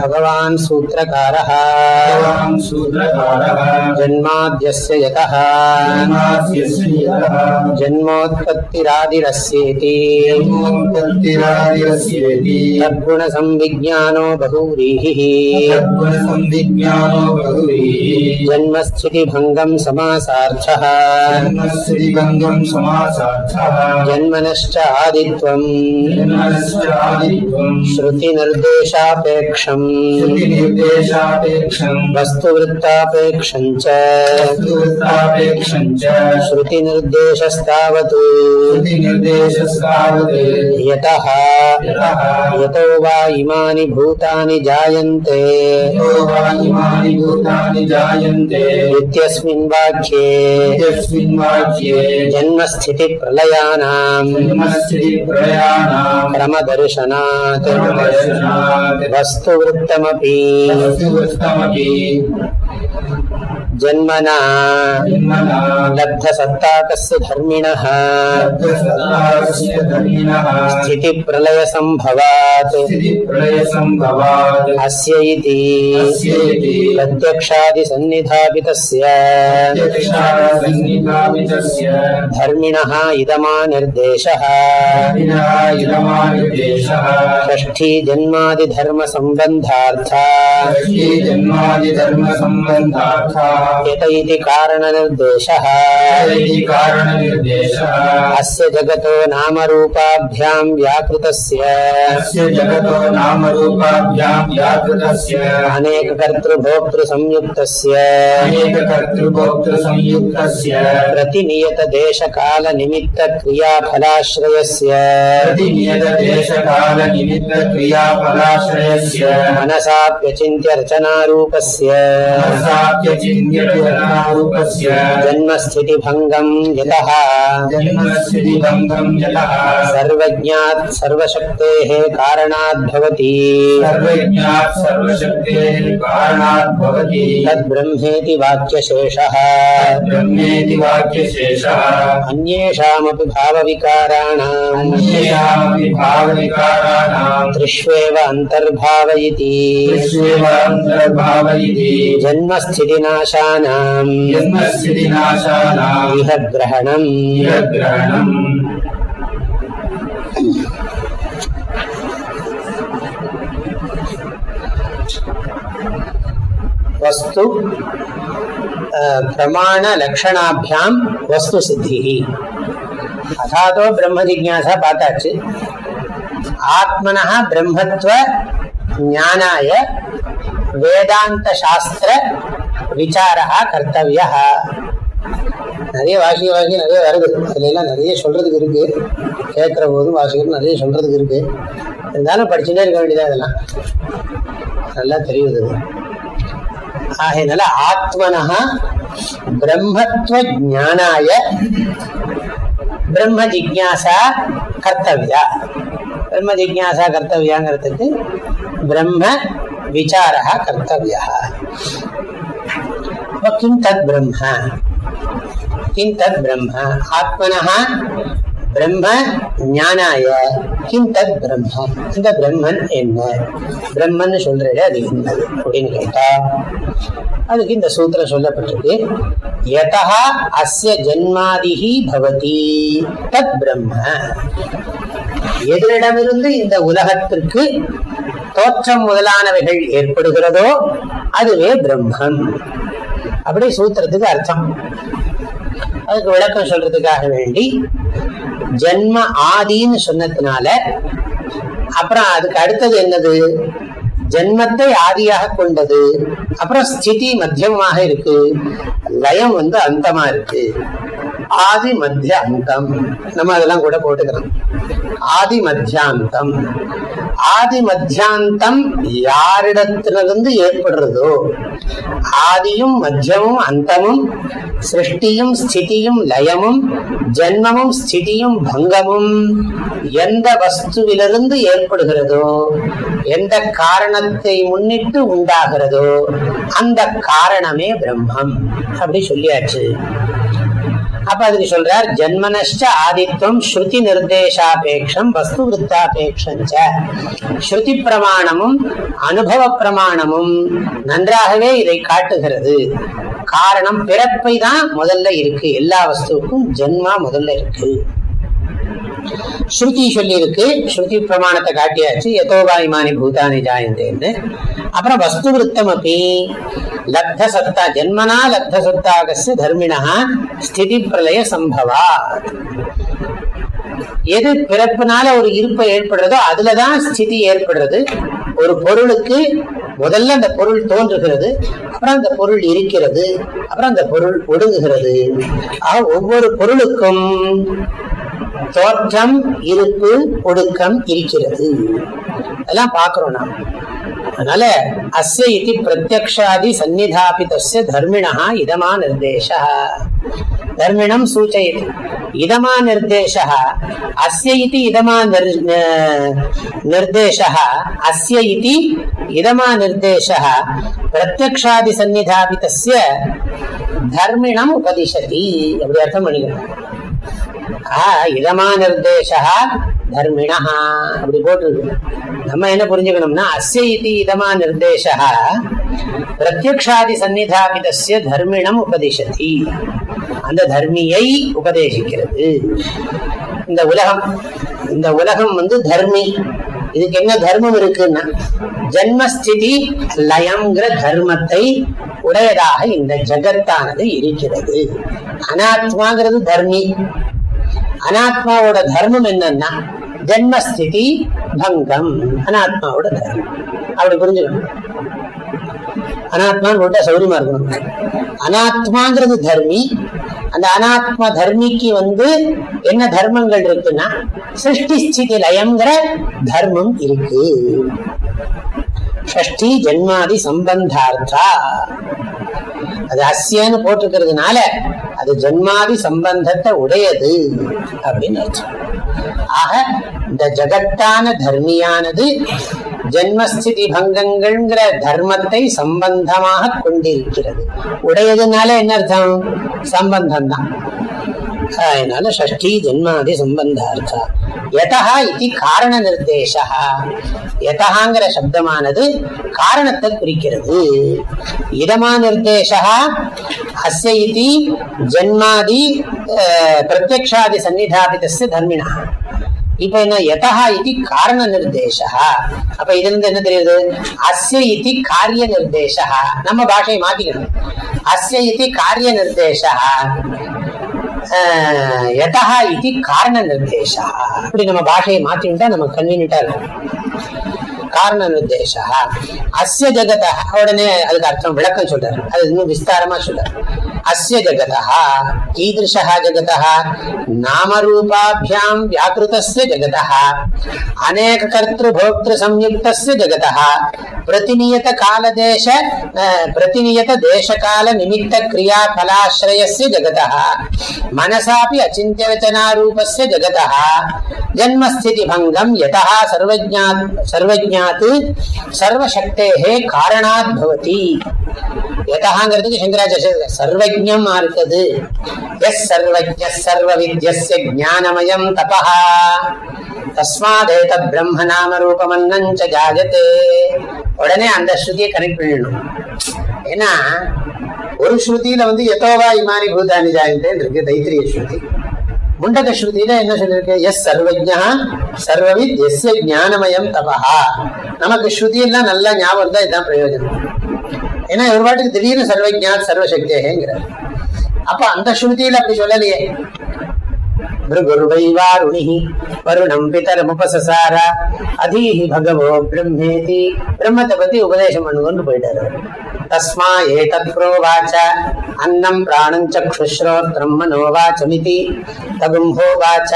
भगवान् सूत्रकारः। जन्माद्यस्य यतः। जन्मोत्पत्तिरादिरस्येति। तद्गुणसंविज्ञानो बहुव्रीहिः। जन्मस्थितिभङ्गम् समासार्थः। जन्मनश्च आदित्वम्। वस्तुवृत्तापेक्षम् च। श्रुतिनिर्देशस्तावत्। यतः। यतो। वा इमानि भूतानि जायन्ते। इत्यस्मिन् वाक्ये। जन्मस्थितिप्रलयानाम्। दर्शनात् वस्तुवृत्तमपि। जन्मना। लब्धसत्ताकस्य धर्मिणः। स्थितिप्रलयसम्भवात्। अस्य इति। प्रत्यक्षादिसन्निधापितस्य। धर्मिणः इदमानिर्देशः। षष्ठी जन्मादिधर्मसम्बन्धार्था। यत इति कारणनिर्देशः अस्य जगतो नामरूपाभ्यां व्याकृतस्य। जगतो नामरूपाभ्यां व्याकृतस्य। अनेककर्तृभोक्तृसंयुक्तस्य। अनेककर्तृभोक्तृसंयुक्तस्य। प्रतिनियतदेशकालनिमित्तक्रियाफलाश्रयस्य। प्रतिनियतदेशकालनिमित्तक्रियाफलाश्रयस्य। मनसाप्यचिन्त्यर्चनारूपस्य। मनसाप्यचिन्त्यरूपस्य जन्मस्थितिभङ्गम् यतः। जन्मस्थितिबन्धं यतः। सर्वज्ञात् सर्वशक्तेः कारणात् भवति। सर्वज्ञात् सर्वशक्तेः कारणात् भवति। तद्ब्रह्मेति वाक्यशेषः। ब्रह्मेति वाक्यशेषः। अन्येषामपि भावविकाराणाम्। अन्येषामपि भावविकाराणां त्रिष्वेव अन्तर्भावयति। विश्वेव अन्तर्भावयति। जन्मस्थितिनाशानाम् स्थितिनाशानाम् वस्तु प्रमाण लक्षणाभ्याम वस्तु सिद्धि ही अथा तो ब्रह्म जिज्ञासा पाताच आत्मन ब्रह्मत्व ज्ञानाय वेदांत शास्त्र விசாரா கர்த்தவியா நிறைய வாசிக்க வாசிக்க நிறைய வருது. அதுல எல்லாம் நிறைய சொல்றதுக்கு இருக்கு. கேட்கிற போதும் வாசிக்கிறது நிறைய சொல்றதுக்கு இருக்கு. இருந்தாலும் படிச்சுட்டே இருக்க வேண்டியதா இதெல்லாம். நல்லா தெரியுது ஆகையினால ஆத்மனா பிரம்மத்துவ ஜானாய பிரம்ம ஜிக்யாசா கர்த்தவியா. பிரம்ம ஜிக்யாசா கர்த்தவியாங்கிறதுக்கு பிரம்ம விசாரா கர்த்தவியா. அப்ப கிம் தத் பிரம்ம தத் பிரம்ம ஆத்மனா பிரம்ம ஞானாய. கிம் பிரம்ம இந்த பிரம்மன் என்ன? பிரம்மன் சொல்றது அது என்ன அப்படின்னு கேட்டா அதுக்கு இந்த சூத்திரம் சொல்லப்பட்டிருக்கு. யதா அஸ்ய ஜன்மாதிகி பவதி. தத் பிரம்ம. எதனிடமிருந்து இந்த உலகத்திற்கு தோற்றம் முதலானவைகள் ஏற்படுகிறதோ அதுவே பிரம்மன் அப்படி சூத்திரத்துக்கு அர்த்தம். அதுக்கு விளக்கம் சொல்றதுக்காக வேண்டி ஜென்ம ஆதின்னு சொன்னதுனால அப்புறம் அதுக்கு அடுத்தது என்னது? ஜென்மத்தை ஆதியாக கொண்டது. அப்புறம் ஸ்திதி மத்தியமாக இருக்கு. லயம் வந்து அந்தமா இருக்கு. ஆதி மத்திய அந்தம் நம்ம அதெல்லாம் கூட போட்டுக்கிறோம். ஆதி மத்தியாந்தம் ஆதி மத்தியாந்தம் யாரிடத்திலிருந்து ஏற்படுறதோ ஆதியும் மத்தியமும் அந்தமும் சிருஷ்டியும் ஸ்திதியும் லயமும் ஜென்மமும் ஸ்திதியும் பங்கமும் எந்த வஸ்துவிலிருந்து ஏற்படுகிறதோ எந்த காரணத்தை முன்னிட்டு உண்டாகிறதோ அந்த காரணமே பிரம்மம். அப்படி சொல்லியாச்சு. அப்ப அதுக்கு சொல்றார் ஜன்மனஷ்ட ஆதித்தம் ஸ்ருதி நிர்தேசாபேட்சம் வஸ்து விருத்தாபேட்சம் ஸ்ருதி பிரமாணமும் அனுபவ பிரமாணமும் நன்றாகவே இதை காட்டுகிறது. காரணம் பிறப்பை தான் முதல்ல இருக்கு. எல்லா வஸ்துவுக்கும் ஜென்மா முதல்ல இருக்கு. ஸ்ருதி சொல்லி இருக்கு ஸ்ருதி பிரமாணத்தை காட்டியாச்சு. யதோபாயிமானி பூதானி ஜாயந்தேன்னு அப்புறம் வஸ்து விருத்தம் அப்படி லப்த சத்தா ஜென்மனா லப்த சத்தாகஸ்ய தர்மினா ஸ்திதி பிரளய சம்பவா. எது பிறப்புனால ஒரு இருப்பை ஏற்படுறதோ அதுலதான் ஸ்திதி ஏற்படுறது. ஒரு பொருளுக்கு முதல்ல அந்த பொருள் தோன்றுகிறது அப்புறம் அந்த பொருள் இருக்கிறது அப்புறம் அந்த பொருள் ஒடுங்குகிறது. ஒவ்வொரு பொருளுக்கும் தோற்றம் இருப்பு ஒடுக்கம் இருக்கிறது. அதெல்லாம் பாக்குறோம் நாம். அதனால அஸ்ய இது பிரத்யக்ஷாதி சந்நிதாபிதஸ்ய தர்மிணா இதமா நிர்தேச தர்மிணம் சூச்சயति இதமா நிர்தேச அஸ்ய இது இதமா நிர்தேச அஸ்ய இது இதமா நிர்தேச பிரத்யக்ஷாதி சந்நிதாபிதஸ்ய தர்மிணம் உபதிஷதி அப்படி அர்த்தம் பண்ணிக்கணும் இதமா நிர்தேசா தர்மிணா அப்படி போட்டிருக்கு. நம்ம என்ன புரிஞ்சுக்கணும்னா அஸ்ய இது இதமா நிர்தேசா பிரத்யக்ஷாதி சந்நிதாபிதஸ்ய தர்மிணம் உபதிஷதி. அந்த தர்மியை உபதேசிக்கிறது. இந்த உலகம் இந்த உலகம் வந்து தர்மி. இதுக்கு என்ன தர்மம் இருக்குன்னா ஜென்மஸ்திதி லயம்ங்கிற தர்மத்தை உடையதாக இந்த ஜகத்தானது இருக்கிறது. அனாத்மாங்கிறது தர்மி. அனாத்மாவோட தர்மம் என்னன்னா ஜென்மஸ்திதி பங்கம். அனாத்மாவோட தர்மம். அப்படி புரிஞ்சுக்கணும். அனாத்மான்னு போட்டா சௌரியமா இருக்கணும். அனாத்மாங்கிறது தர்மி. அந்த அனாத்மா தர்மிக்கு வந்து என்ன தர்மங்கள் இருக்குன்னா சிருஷ்டி ஸ்திதி லயம்ங்கிற தர்மம் இருக்கு. ஷஷ்டி ஜென்மாதி சம்பந்தார்த்தா. அது அஸ்யன்னு போட்டிருக்கிறதுனால அது ஜென்மாதி சம்பந்தத்தை உடையது அப்படின்னு அர்த்தம். ஆக இந்த ஜகத்தான தர்மியானது ஜென்மஸ்திதி பங்கங்கள்ங்கிற தர்மத்தை சம்பந்தமாக கொண்டிருக்கிறது. உடையதுனால என்ன அர்த்தம்? சம்பந்தம் தான் அதனால ஷஷ்டி ஜென்மாதி சம்பந்தார்த்தா யதா இது காரண நிர்தேசா யதகாங்கிற சப்தமானது காரணத்தை குறிக்கிறது। இதமா நிர்தேசா அஸ்ய இது ஜென்மாதி பிரத்யக்ஷாதி சந்நிதாபிதஸ்ய தர்மிணா இப்ப என்ன யதா இது காரண நிர்தேசா அப்ப இதுல இருந்து என்ன தெரியுது? அஸ்ய இது காரிய நிர்தேசா நம்ம பாஷையை மாத்திக்கணும்। அஸ்ய இது காரிய நிர்தேசா யதா இது காரண நிர்தேசா அப்படி நம்ம பாஷையை மாத்திட்டா நமக்கு கன்வீனியன்டா இருக்கும். காரண நிர்தேசா அஸ்ய ஜெகத உடனே அதுக்கு அர்த்தம் விளக்கம் சொல்றாரு. அது இன்னும் விஸ்தாரமா சொல்றாரு. அஸ்ய ஜகத கீதா ஜகத நாமரூபாபியாம் வியாக்கிருதஸ்ய ஜகத அநேக கர்த்திரு போக்திரு சம்யுக்தஸ்ய ஜகத பிரதிநியத காலதேச பிரதிநியத தேசகால நிமித்த கிரியா பலாசிரயஸ்ய ஜகத மனசாபி அச்சிந்தியவச்சனாரூபஸ்ய ஜகத ஜன்மஸ்திதி பங்கம் யதா சர்வஜம் இருக்குது எஸ் சர்வஜ சர்வ வித்யஸ்ய ஞானமயம் தபா தஸ்மாதேத பிரம்ம நாம ரூபமன்னஞ்ச ஜாயத்தே உடனே அந்த ஸ்ருதியை கனெக்ட் பண்ணிடணும். ஏன்னா ஒரு ஸ்ருதியில வந்து எதோவா இமானி பூதானி ஜாயந்தேன்னு இருக்கு தைத்திரிய ஸ்ருதி. முண்டக ஸ்ருதியில என்ன சொல்லிருக்கு எஸ் சர்வஜா சர்வவித் எஸ் ஞானமயம் தபா நமக்கு ஸ்ருதி எல்லாம் நல்லா ஞாபகம் தான் இதுதான் பிரயோஜனம். ஏன்னா இவர் பாட்டுக்கு திடீர்னு சர்வஜா சர்வசக்தியேங்கிறார் அப்ப அந்த ஸ்ருதியில அப்படி சொல்லலையே. भृगुर्वैवारुणिः வருணம் பிதரமுபசசார அதீஹி பகவோ பிரம்மேதி பிரம்மத்தை பத்தி உபதேசம் பண்ணுங்கன்னு போயிட்டாரு தஸ்மா ஏதத் புரோவாச்ச அன்னம் பிராணம் சக்ஷுஸ்ரோத்ரம் மனோவாச்சமிதி தகும்போவாச்ச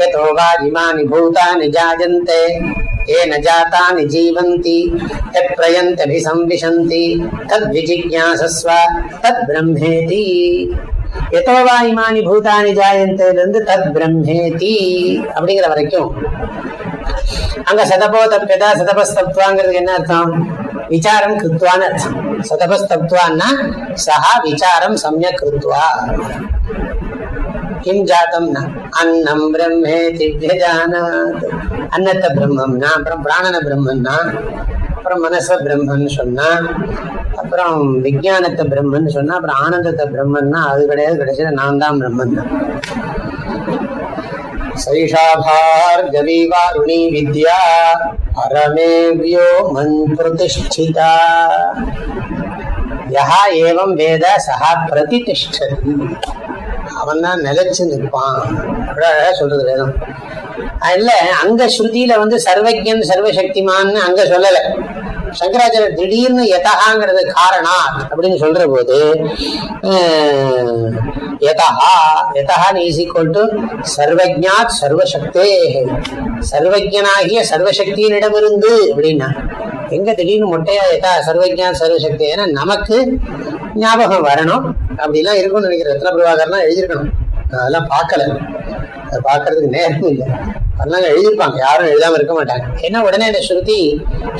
யதோ வா இமானி பூதானி ஜாயந்தே येन जातानि जीवन्ति यत्प्रयन्त्यभिसंविशन्ति तद्विजिज्ञासस्व तद्ब्रह्मेति எத்தோவா இமானி பூதானி ஜாயந்தேலிருந்து தத் பிரம்மேதி அப்படிங்கிற வரைக்கும். அங்க சதபோ தப்பியதா சதபஸ்தப்துவாங்கிறது என்ன அர்த்தம்? விசாரம் கிருத்வான்னு அர்த்தம். சதபஸ்தப்துவான்னா சஹா விசாரம் சமயக் கிருத்வா. கிம் ஜாத்தம்னா அன்னம் பிரம்மே வியஜானாத். அன்னத்தை பிரம்மம்னா அப்புறம் பிராணன பிரம்மம்னா அப்புறம் மனசை பிரம்மன்னு சொன்னா அப்புறம் விஜயானத்தை பிரம்மன் சொன்னா அப்புறம் ஆனந்தத்தை பிரம்மன்னா அது கிடையாது கிடைச்சது நான் தான் பிரம்மன். தான் சைஷாபார்கவிவாருணி வித்யா பரமேவியோ மன் பிரதிஷ்டிதா யா ஏவம் வேத சகா பிரதிஷ்டதி. அவன் தான் நிலைச்சு நிற்பான். அழகா சொல்றது வேதம். அதுல அங்க ஸ்ருதியில வந்து சர்வஜன் சர்வசக்திமான்னு அங்க சொல்லலை. சங்கராச்சாரியர் திடீர்னு யதகாங்கிறது காரணா அப்படின்னு சொல்ற போது அஹ், யதஹா இஸ் ஈக்குவல் டு சர்வஜாத் சர்வசக்தே சர்வஜனாகிய சர்வசக்தியினிடமிருந்து அப்படின்னா எங்க திடீர்னு மொட்டையா யதா சர்வஜாத் சர்வசக்தி ஏன்னா நமக்கு ஞாபகம் வரணும். அப்படிலாம் இருக்கும்னு நினைக்கிறேன். ரத்ன பிரபாகர்லாம் எழுதியிருக்கணும் அதெல்லாம் பார்க்கல. அதை பார்க்கறதுக்கு நேரம் இல்லை. அதெல்லாம் எழுதியிருப்பாங்க. யாரும் எழுதாம இருக்க மாட்டாங்க. ஏன்னா உடனே இந்த ஸ்ருதி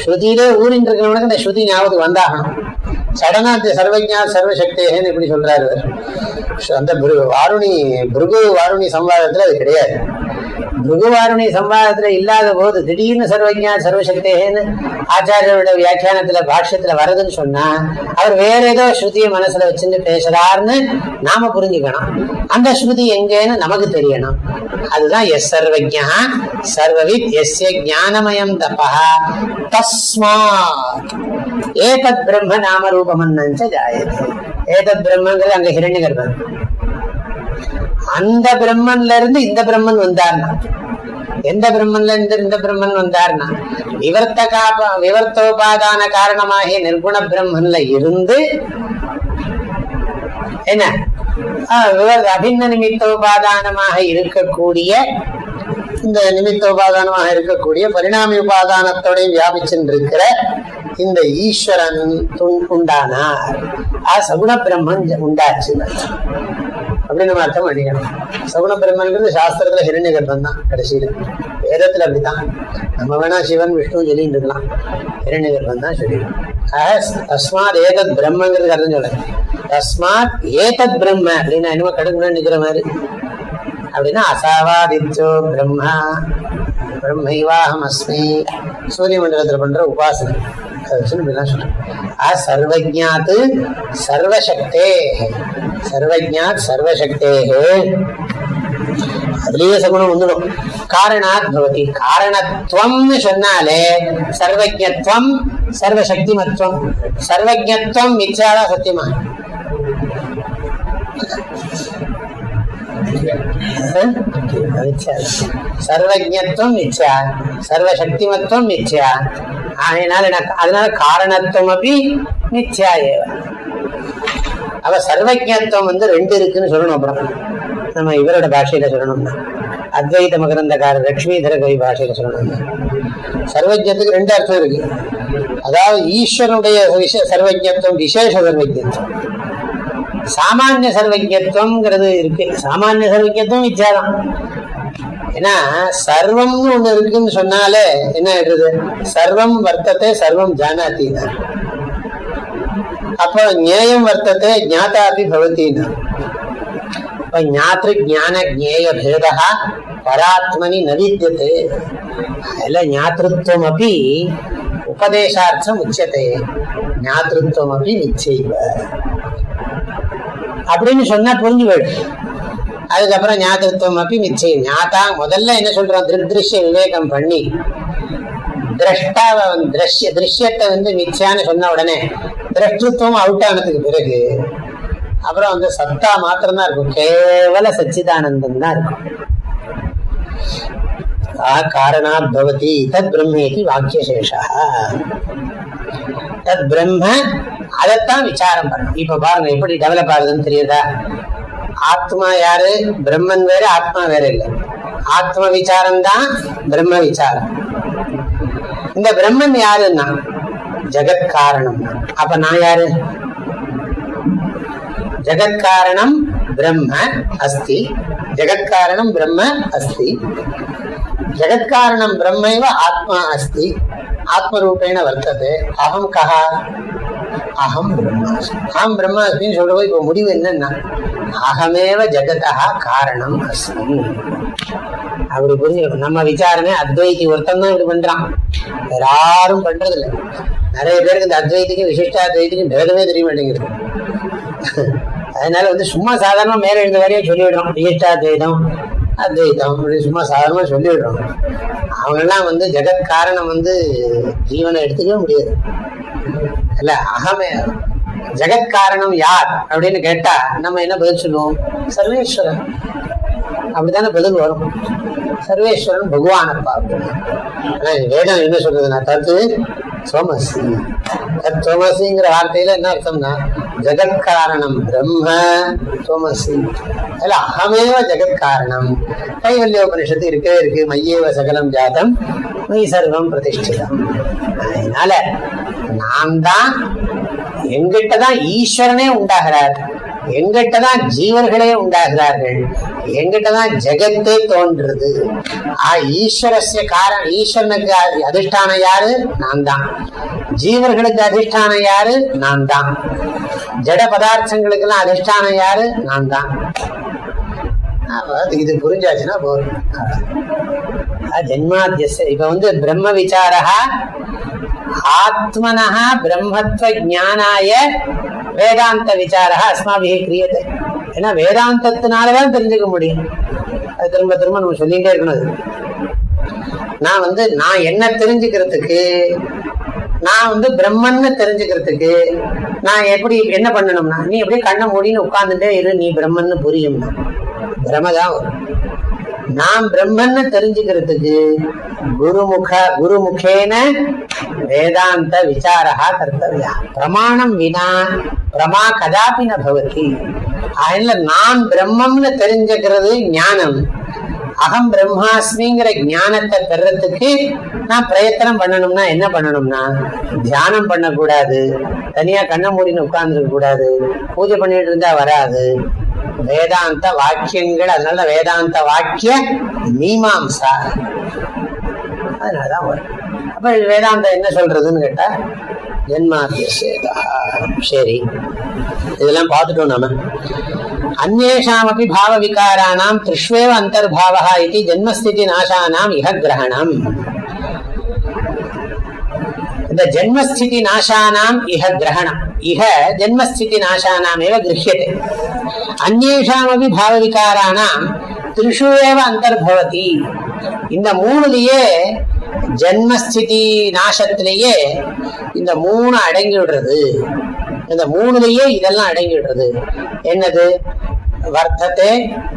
ஸ்ருதியிலே ஊரின் இருக்கிறவனுக்கு இந்த ஸ்ருதி ஞாபகம் வந்தாகணும். சடனா இந்த சர்வஜா சர்வசக்தேன்னு இப்படி சொல்றாரு அந்த வாருணி பிருகு வாருணி சம்வாதத்துல அது கிடையாது. புருகு வாருணி சம்வாதத்துல இல்லாத போது திடீர்னு சர்வஜா சர்வசக்தேன்னு ஆச்சாரியரோட வியாக்கியானத்துல பாஷ்யத்துல வருதுன்னு சொன்னா அவர் வேற ஏதோ ஸ்ருதியை மனசுல வச்சுட்டு பேசுறாருன்னு நாம புரிஞ்சுக்கணும். அந்த ஸ்ருதி எங்கேன்னு நமக்கு தெரியணும். அதுதான் எஸ் சர்வஜா. சர்வவித் எஸ்ய ஞானமயம் தபா தஸ்மாத். ஏதத் பிரம்ம நாம ரூபமன்னஞ்ச ஜாயது. ஏதத் பிரம்மங்கிறது அங்க ஹிரண்ய கர்ப்பன் அந்த பிரம்மன்ல இருந்து இந்த பிரம்மன் வந்தார்னா. எந்த பிரம்மன்ல இருந்து இந்த பிரம்மன் வந்தார்னா. விவர்த்த காப விவர்த்தோபாதான காரணமாகிய நிர்குண பிரம்மன்ல இருந்து என்ன? ஆஹ் அபின்ன நிமித்தோபாதானமாக இருக்கக்கூடிய இந்த நிமித்த உபாதானமாக இருக்கக்கூடிய பரிணாமி உபாதானத்தோட வியாபிச்சென்றிருக்கிற இந்த ஈஸ்வரன் உண்டானார். ஆ சகுண பிரம்மன் உண்டாச்சு. அப்படின்னு நம்ம அர்த்தம் பண்ணிக்கணும். சகுண பிரம்மன்கிறது சாஸ்திரத்துல ஹிரண்ய கர்ப்பம் தான் கடைசியில. வேதத்துல அப்படித்தான். நம்ம வேணா சிவன் விஷ்ணு சொல்லிட்டு இருக்கலாம். ஹிரண்ய கர்ப்பம் தான் சொல்லிடும் ஆக தஸ்மாத் ஏதத் பிரம்மங்கிறது அர்த்தம் சொல்ல தஸ்மாத் ஏதத் பிரம்ம அப்படின்னு என்னமோ கடுக்குன்னு நிக்கிற மாதிரி. அப்படின்னா அசாவாதித்யோ பிரம்மா. பிரம்மைவாகம் அஸ்மி சூரிய மண்டலத்தில் பண்ற உபாசனை. அதை சர்வஜாத் சர்வசக்தே. சர்வஜாத் சர்வசக்தே. அதுலயே சகுணம் வந்துடும். காரணாத் பவதி. காரணத்துவம்னு சொன்னாலே சர்வஜத்வம் சர்வசக்திமத்துவம் சர்வஜத்வம் மிச்சாதா சத்தியமா? சர்வஜத்துவம் மிச்சா சர்வசக்திமத்துவம் மிச்சா அதனால எனக்கு அதனால காரணத்துவம் அப்படி மிச்சா ஏவ அவ சர்வஜத்துவம் வந்து ரெண்டு இருக்குன்னு சொல்லணும் அப்புறம். நம்ம இவரோட பாஷையில சொல்லணும்னா அத்வைத மகரந்தக்காரர் லட்சுமிதர கவி பாஷையில சொல்லணும்னா சர்வஜத்துக்கு ரெண்டு அர்த்தம் இருக்கு. அதாவது ஈஸ்வரனுடைய விஷ- சர்வஜத்துவம் விசேஷ சர்வஜத்துவம் சாமானிய சர்வஜத்துவம்ங்கிறது இருக்கு. சாமானிய சர்வஜத்துவம் வித்தியாசம். ஏன்னா சர்வம்னு ஒண்ணு இருக்குன்னு சொன்னாலே என்ன ஆயிடுறது? சர்வம் வர்த்தத்தை சர்வம் ஜானாத்தி அப்ப ஞேயம் வர்த்தத்தை ஞாதாபி பவத்தின்னு அப்ப ஞாத்திரு ஞான ஜேய பேதா பராத்மனி நவித்தியதே அதுல ஞாத்திருவம் அப்படி உபதேசார்த்தம் உச்சத்தை ஞாத்திருவம் அப்படி நிச்சயிவ. அப்படின்னு சொன்னா புரிஞ்சு போயிடும் அதுக்கப்புறம் ஞாதத்துவம் அப்படி நிச்சயம். ஞாத்தா முதல்ல என்ன சொல்றோம் திருஷ்ய விவேகம் பண்ணி. திரஷ்டாவை திரஷ்ய திருஷ்ய திருஷ்யத்தை வந்து மிச்சான்னு சொன்ன உடனே திரஷ்டத்துவம் அவுட் ஆனதுக்கு பிறகு அப்புறம் வந்து சத்தா மாத்திரம்தான் இருக்கும். கேவல சச்சிதானந்தம் தான் இருக்கும். ஆ காரணாத் பவதி தத் பிரம்மேதி வாக்கியசேஷா தத் பிரம்ம அதைத்தான் விசாரம் பண்ணும் இப்ப பாருங்க எப்படி டெவலப் ஆகுதுன்னு தெரியுதா? ஆத்மா யாரு? பிரம்மன் வேற ஆத்மா வேற இல்லை. ஆத்ம விசாரம் தான் பிரம்ம விசாரம். இந்த பிரம்மன் யாருன்னா? ஜெகத் காரணம் அப்ப நான் யாரு? ஜெகத் காரணம் பிரம்ம அஸ்தி. ஜெகத் காரணம் பிரம்ம அஸ்தி. ஜெகத்காரணம் பிரம்மைவ ஆத்மா அஸ்தி ஆத்மரூபேண வர்த்தது அகம் கஹா அகம் பிரம்மாஸ்மி அகம் பிரம்மாஸ்மின்னு சொல்றப்போ இப்போ முடிவு என்னன்னா அகமேவ ஜெகதா காரணம் அஸ்மி அப்படி புரிஞ்சுக்கணும் நம்ம விசாரமே அத்வைதி ஒருத்தன் தான் இப்படி பண்றான். வேற யாரும் பண்றது இல்லை நிறைய பேருக்கு இந்த அத்வைதிக்கும் விசிஷ்டாத்வைதிக்கும் பேதமே தெரிய மாட்டேங்குது. அதனால வந்து சும்மா சாதாரணமா மேல எழுந்த வரையும் சொல்லிவிடுறோம். விசிஷ்டாத்வைதம் அத்வைதம் அப்படி சும்மா சாதாரணமா சொல்லிவிடுறோம் அவங்கெல்லாம் வந்து ஜெகத் காரணம் வந்து ஜீவனை எடுத்துக்கவே முடியாது. இல்ல அகமே ஜெகத் காரணம் யார் அப்படின்னு கேட்டா நம்ம என்ன பதில் சொல்லுவோம்? சர்வேஸ்வரன். அப்படித்தானே பதில் வரும்? சர்வேஸ்வரன் பகவான பார்க்கணும் ஆனா வேதம் என்ன சொல்றதுன்னா தத்து சோமசி தத் சோமசிங்கிற வார்த்தையில என்ன அர்த்தம்னா ஜெகத்காரணம் பிரம்ம சோமசி அதுல அகமேவ ஜெகத் காரணம் கைவல்ய உபனிஷத்து இருக்கவே இருக்கு. மையேவ சகலம் ஜாதம் மை சர்வம் பிரதிஷ்டிதம். அதனால நான் தான் எங்கிட்டதான் ஈஸ்வரனே உண்டாகிறார். எங்கிட்ட தான் ஜீவர்களே உண்டாகிறார்கள். எங்கிட்டதான் ஜெகத்தே தோன்றுறது. ஆ ஈஸ்வரஸ்ய காரணம் ஈஸ்வரனுக்கு அதிஷ்டானம் யாரு? நான் தான் ஜீவர்களுக்கு அதிஷ்டானம் யாரு? நான் தான் ஜட பதார்த்தங்களுக்கு எல்லாம் அதிஷ்டானம் யாரு? நான் தான் இது புரிஞ்சாச்சுன்னா போதும். ஜென்மாத்திய இப்ப வந்து பிரம்ம விசாரா ஆத்மனः பிரம்மத்வ ஞானாய வேதாந்த விசாரா அஸ்மாபிகை கிரியத்தை. ஏன்னா வேதாந்தத்தினாலதான் தெரிஞ்சுக்க முடியும். அது திரும்ப திரும்ப நம்ம சொல்லிட்டே இருக்கணும் அது. நான் வந்து நான் என்ன தெரிஞ்சுக்கிறதுக்கு நான் வந்து பிரம்மன்னு தெரிஞ்சுக்கிறதுக்கு நான் எப்படி என்ன பண்ணணும்னா நீ எப்படி கண்ணை மூடின்னு உட்கார்ந்துட்டே இரு நீ பிரம்மன்னு புரியும்னா. பிரமதான் வரும். நாம் பிரம்மன்னு தெரிஞ்சுக்கிறதுக்கு குருமுக குருமுகேன வேதாந்த விசாரா கர்த்தவியா. பிரமாணம் வினா பிரமா கதாபி ந பவதி. அதனால நாம் பிரம்மம்னு தெரிஞ்சுக்கிறது ஞானம். அகம் பிரம்மாஸ்மிங்கிற ஞானத்தை பெறத்துக்கு நான் பிரயத்தனம் பண்ணணும்னா என்ன பண்ணணும்னா தியானம் பண்ணக்கூடாது தனியா கண்ண மூடின்னு உட்கார்ந்துருக்க கூடாது பூஜை பண்ணிட்டு இருந்தா வராது. வேதாந்த வாக்கியங்கள் அதனால வேதாந்த வாக்கிய மீமாம்சா. அதனாலதான் வரும். அப்ப வேதாந்தம் என்ன சொல்றதுன்னு கேட்டா ஜென்மாத்தியசேதா சரி. இதெல்லாம் பார்த்துட்டோம் நாம. அந்நேஷாமப்பி பாவ விகாராணாம் திருஷ்வேவ அந்தர்பாவः இது ஜென்மஸ்திதி நாசானாம் இக கிரகணம். இந்த ஜென்மஸ்திதி நாசானாம் இக கிரகணம். இக ஜென்மஸ்திதி நாசானாமேவ ஏவ கிரஹியते அந்நேஷாமப்பி பாவ விகாராணாம் திரிஷு ஏவ அந்தர்பவதி. இந்த மூணுலயே ஜென்மஸ்திதி நாசத்திலேயே இந்த மூணு அடங்கி விடுறது இந்த மூணுலயே இதெல்லாம் அடங்கி விடுறது என்னது? வர்த்தத்தை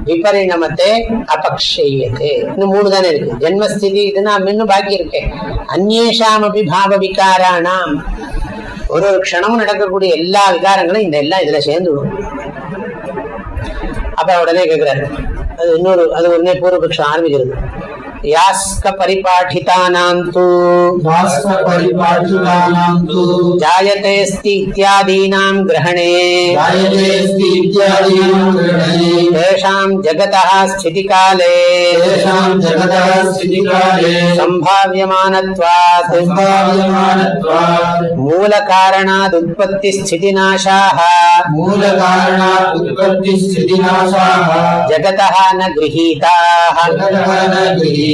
விபரிணமத்தை அபக்ஷயத்தை. இன்னும் மூணு தானே இருக்கு. ஜென்மஸ்திதி இது நான் இன்னும் பாக்கி இருக்கேன் அந்நேஷாம் அபிபாவ விகாராணாம் ஒரு ஒரு க்ஷணமும் நடக்கக்கூடிய எல்லா விகாரங்களும் இந்த எல்லாம் இதுல சேர்ந்துடும் அப்ப உடனே கேக்குறாரு. அது இன்னொரு அது உடனே பூர்வபக்ஷம் ஆரம்பிக்கிறது. यास्कपरिपाठितानां तु। यास्कपरिपाठितानां तु। जायते स्ति इत्यादीनां ग्रहणे। जायते स्ति इत्यादीनां ग्रहणे। तेषां जगतः स्थितिकाले। तेषां जगतः स्थितिकाले। सम्भाव्यमानत्वात्। सम्भाव्यमानत्वात्। मूलकारणादुत्पत्तिस्थितिनाशाः। मूलकारणादुत्पत्तिस्थितिनाशाः। जगतः न गृहीताः। जगतः न गृहीताः।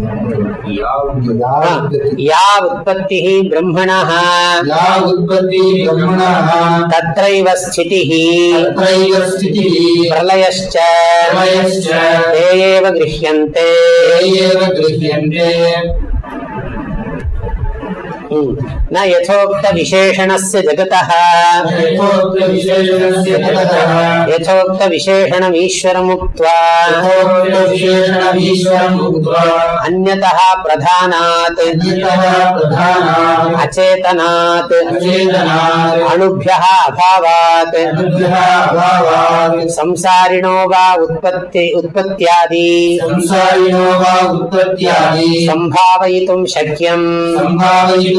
यः उत्पत्तिः या उत्पत्तिः ब्रह्मणः। या उत्पत्तिः ब्रह्मणः। तत्रैव स्थितिः। तत्रैव स्थितिः। प्रलयश्च। प्रलयश्च। ते एव गृह्यन्ते। ते एव गृह्यन्ते। न यथोक्तविशेषणस्य जगतः। यथोक्तविशेषणमीश्वरमुक्त्वा। अन्यतः प्रधानात्। अचेतनात्। अणुभ्यः अभावात्। संसारिणो वा उत्पत्ति उत्पत्त्यादि। संभावयितुं शक्यम्।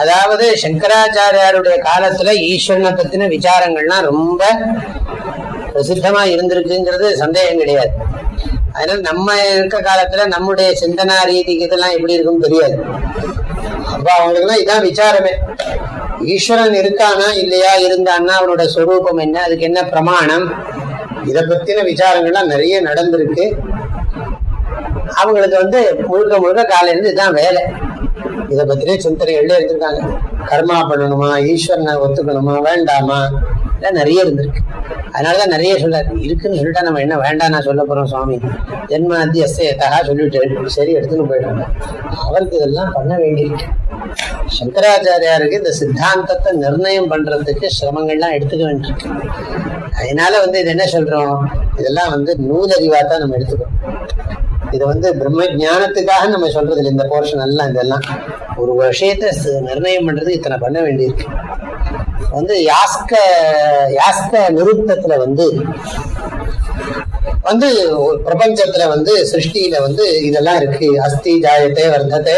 அதாவது சங்கராச்சாரியாருடைய காலத்துல ஈஸ்வரனை பத்தின விசாரங்கள்லாம் ரொம்ப பிரசித்தமா இருந்திருக்குங்கிறது சந்தேகம் கிடையாது. அதனால நம்ம இருக்க காலத்துல நம்முடைய சிந்தனா ரீதிக்கு இதெல்லாம் எப்படி இருக்கும்னு தெரியாது. அப்ப அவங்களுக்குலாம் இதான் விசாரமே. ஈஸ்வரன் இருக்கானா இல்லையா இருந்தான்னா அவனோட சொரூபம் என்ன அதுக்கு என்ன பிரமாணம் இதை பத்தின விசாரங்கள்லாம் நிறைய நடந்திருக்கு. அவங்களுக்கு வந்து முழுக்க முழுக்க காலையில இருந்து இதுதான் வேலை. இதை பத்தின சிந்தனைகள்ல இருந்திருக்காங்க. கர்மா பண்ணணுமா ஈஸ்வரனை ஒத்துக்கணுமா வேண்டாமா? இதெல்லாம் நிறைய இருந்திருக்கு. அதனாலதான் நிறைய சொல்றாரு. இருக்குன்னு சொல்லிட்டா நம்ம என்ன வேண்டாம் நான் சொல்ல போறோம் சுவாமி? ஜென்மாந்தி அத்தியஸ்தா சொல்லிட்டு சரி எடுத்துன்னு போயிடுவாங்க அவருக்கு இதெல்லாம் பண்ண வேண்டியிருக்கு. சங்கராச்சாரியாருக்கு இந்த சித்தாந்தத்தை நிர்ணயம் பண்றதுக்கு சிரமங்கள்லாம் எடுத்துக்க வேண்டியிருக்கு. அதனால வந்து இது என்ன சொல்றோம்? இதெல்லாம் வந்து நூலறிவா தான் நம்ம எடுத்துக்கணும். இது வந்து பிரம்ம ஞானத்துக்காக நம்ம சொல்றது இல்லை இந்த போர்ஷன் எல்லாம் இதெல்லாம். ஒரு விஷயத்தை நிர்ணயம் பண்றது இத்தனை பண்ண வேண்டியிருக்கு. வந்து யாஸ்க யாஸ்க நிருத்தத்துல வந்து வந்து பிரபஞ்சத்துல வந்து சிருஷ்டியில வந்து இதெல்லாம் இருக்கு. அஸ்தி ஜாயத்தை வர்த்தத்தை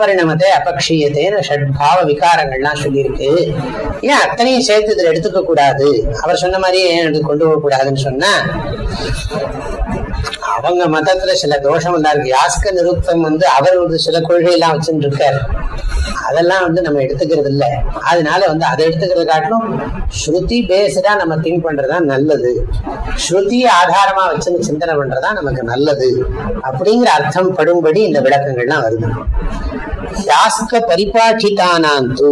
பரிணமத்தை அபக்ஷீயத்தை ஷட்பாவ விகாரங்கள்லாம் சொல்லியிருக்கு. ஏன் அத்தனையும் சேர்த்து இதுல எடுத்துக்க கூடாது? அவர் சொன்ன மாதிரியே ஏன் எடுத்து கொண்டு போக கூடாதுன்னு சொன்னா அவங்க மதத்துல சில தோஷம் எல்லாம் இருக்கு யாஸ்க நிருத்தம் வந்து அவர் ஒரு சில கொள்கை எல்லாம் வச்சுட்டு இருக்காரு அதெல்லாம் வந்து நம்ம எடுத்துக்கிறது இல்ல அதனால வந்து அதை எடுத்துக்கிறது காட்டிலும் ஸ்ருதி பேஸ்டா நம்ம திங்க் பண்றதுதான் நல்லது. ஸ்ருதி ஆதாரமா வச்சு சிந்தனை பண்றதா நமக்கு நல்லது. அப்படிங்கிற அர்த்தம் படும்படி இந்த விளக்கங்கள்லாம் வருது. யாஸ்க பரிபாட்சிதானாந்து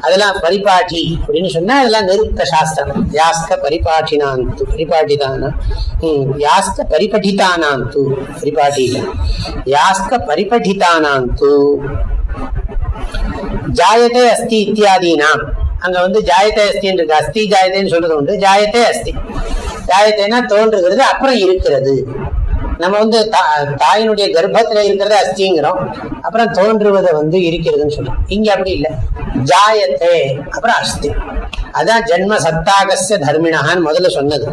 அதெல்லாம் பரிபாட்டி அப்படின்னு சொன்னா அதெல்லாம் நிறுத்த சாஸ்திரம். யாஸ்க பரிபாட்டினாந்து. பரிபாட்டிதான? யாஸ்க பரிபഠிதானாந்து பரிபாட்டி யாஸ்க பரிபഠிதானாந்து ஜாயத்தை அஸ்தி இத்தியாதீனாம். அங்க வந்து ஜாயத்தை அஸ்தின்னு இருக்கு. அஸ்தி ஜாயத்தைன்னு சொல்றது உண்டு. ஜாயத்தை அஸ்தி. ஜாயத்தேனா தோன்றுகிறது அப்புறம் இருக்கிறது. நம்ம வந்து தா- தாயினுடைய கர்ப்பத்துல இருக்கிறத அஸ்திங்கிறோம். அப்புறம் தோன்றுவதை வந்து இருக்கிறதுன்னு சொல்றோம். இங்க அப்படி இல்லை. ஜாயத்தே அப்புறம் அஸ்தி. அதான் ஜென்ம சத்தாகஸ்ய தர்மிணகான்னு முதல்ல சொன்னது.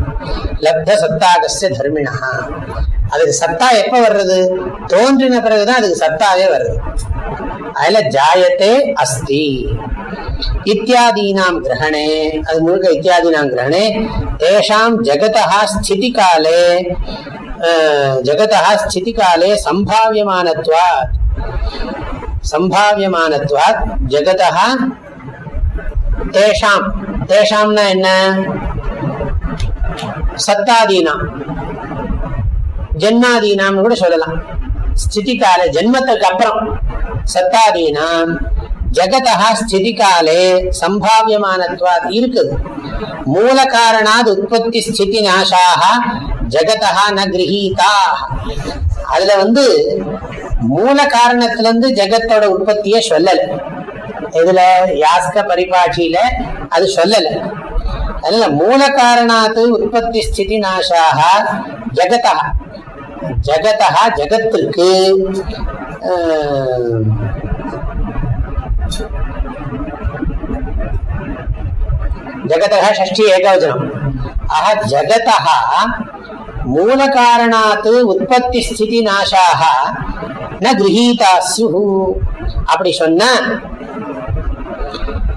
லப்த சத்தாகஸ்ய தர்மிணகா அதுக்கு சத்தா எப்ப வர்றது? தோன்றின பிறகுதான் அதுக்கு சத்தாவே வருது. அதுல ஜாயத்தே அஸ்தி. இத்தியாதீனாம் கிரகணே. அது முழுக்க இத்தியாதீனாம் கிரகணே. தேஷாம் ஜெகதா ஸ்திதி காலே ஜெகதா ஸ்திதி காலே சம்பாவியமானத்வாத். சம்பாவியமானத்வாத் ஜெகதா தேஷாம். தேஷாம்னா என்ன? சத்தாதீனாம். ஜென்மாதீனாம்னு கூட சொல்லலாம். ஸ்திதி கால ஜென்மத்துக்கு அப்புறம். சத்தாதீனாம். ஜகதா ஸ்திதி காலே சம்பாவியமானத்வாத் இருக்குது. மூல காரணாத் உற்பத்தி ஸ்திதி நாசாக ஜகதா ந கிரகீதா அதுல வந்து மூல காரணத்துல இருந்து ஜெகத்தோட உற்பத்தியை சொல்லல. இதுல யாஸ்க பரிபாட்சியில அது சொல்லல. அதனால மூல காரணாத்து உற்பத்தி ஸ்திதி நாசாக ஜெகதா ஜகதா ஜகத்திற்கு ஆஹ், ஜகதா ஷஷ்டி ஏகவச்சனம் ஆக ஜகதா மூல காரணாத்து உற்பத்தி ஸ்திதி நாசாக ந கிரகீதா ஸ்யு அப்படி சொன்ன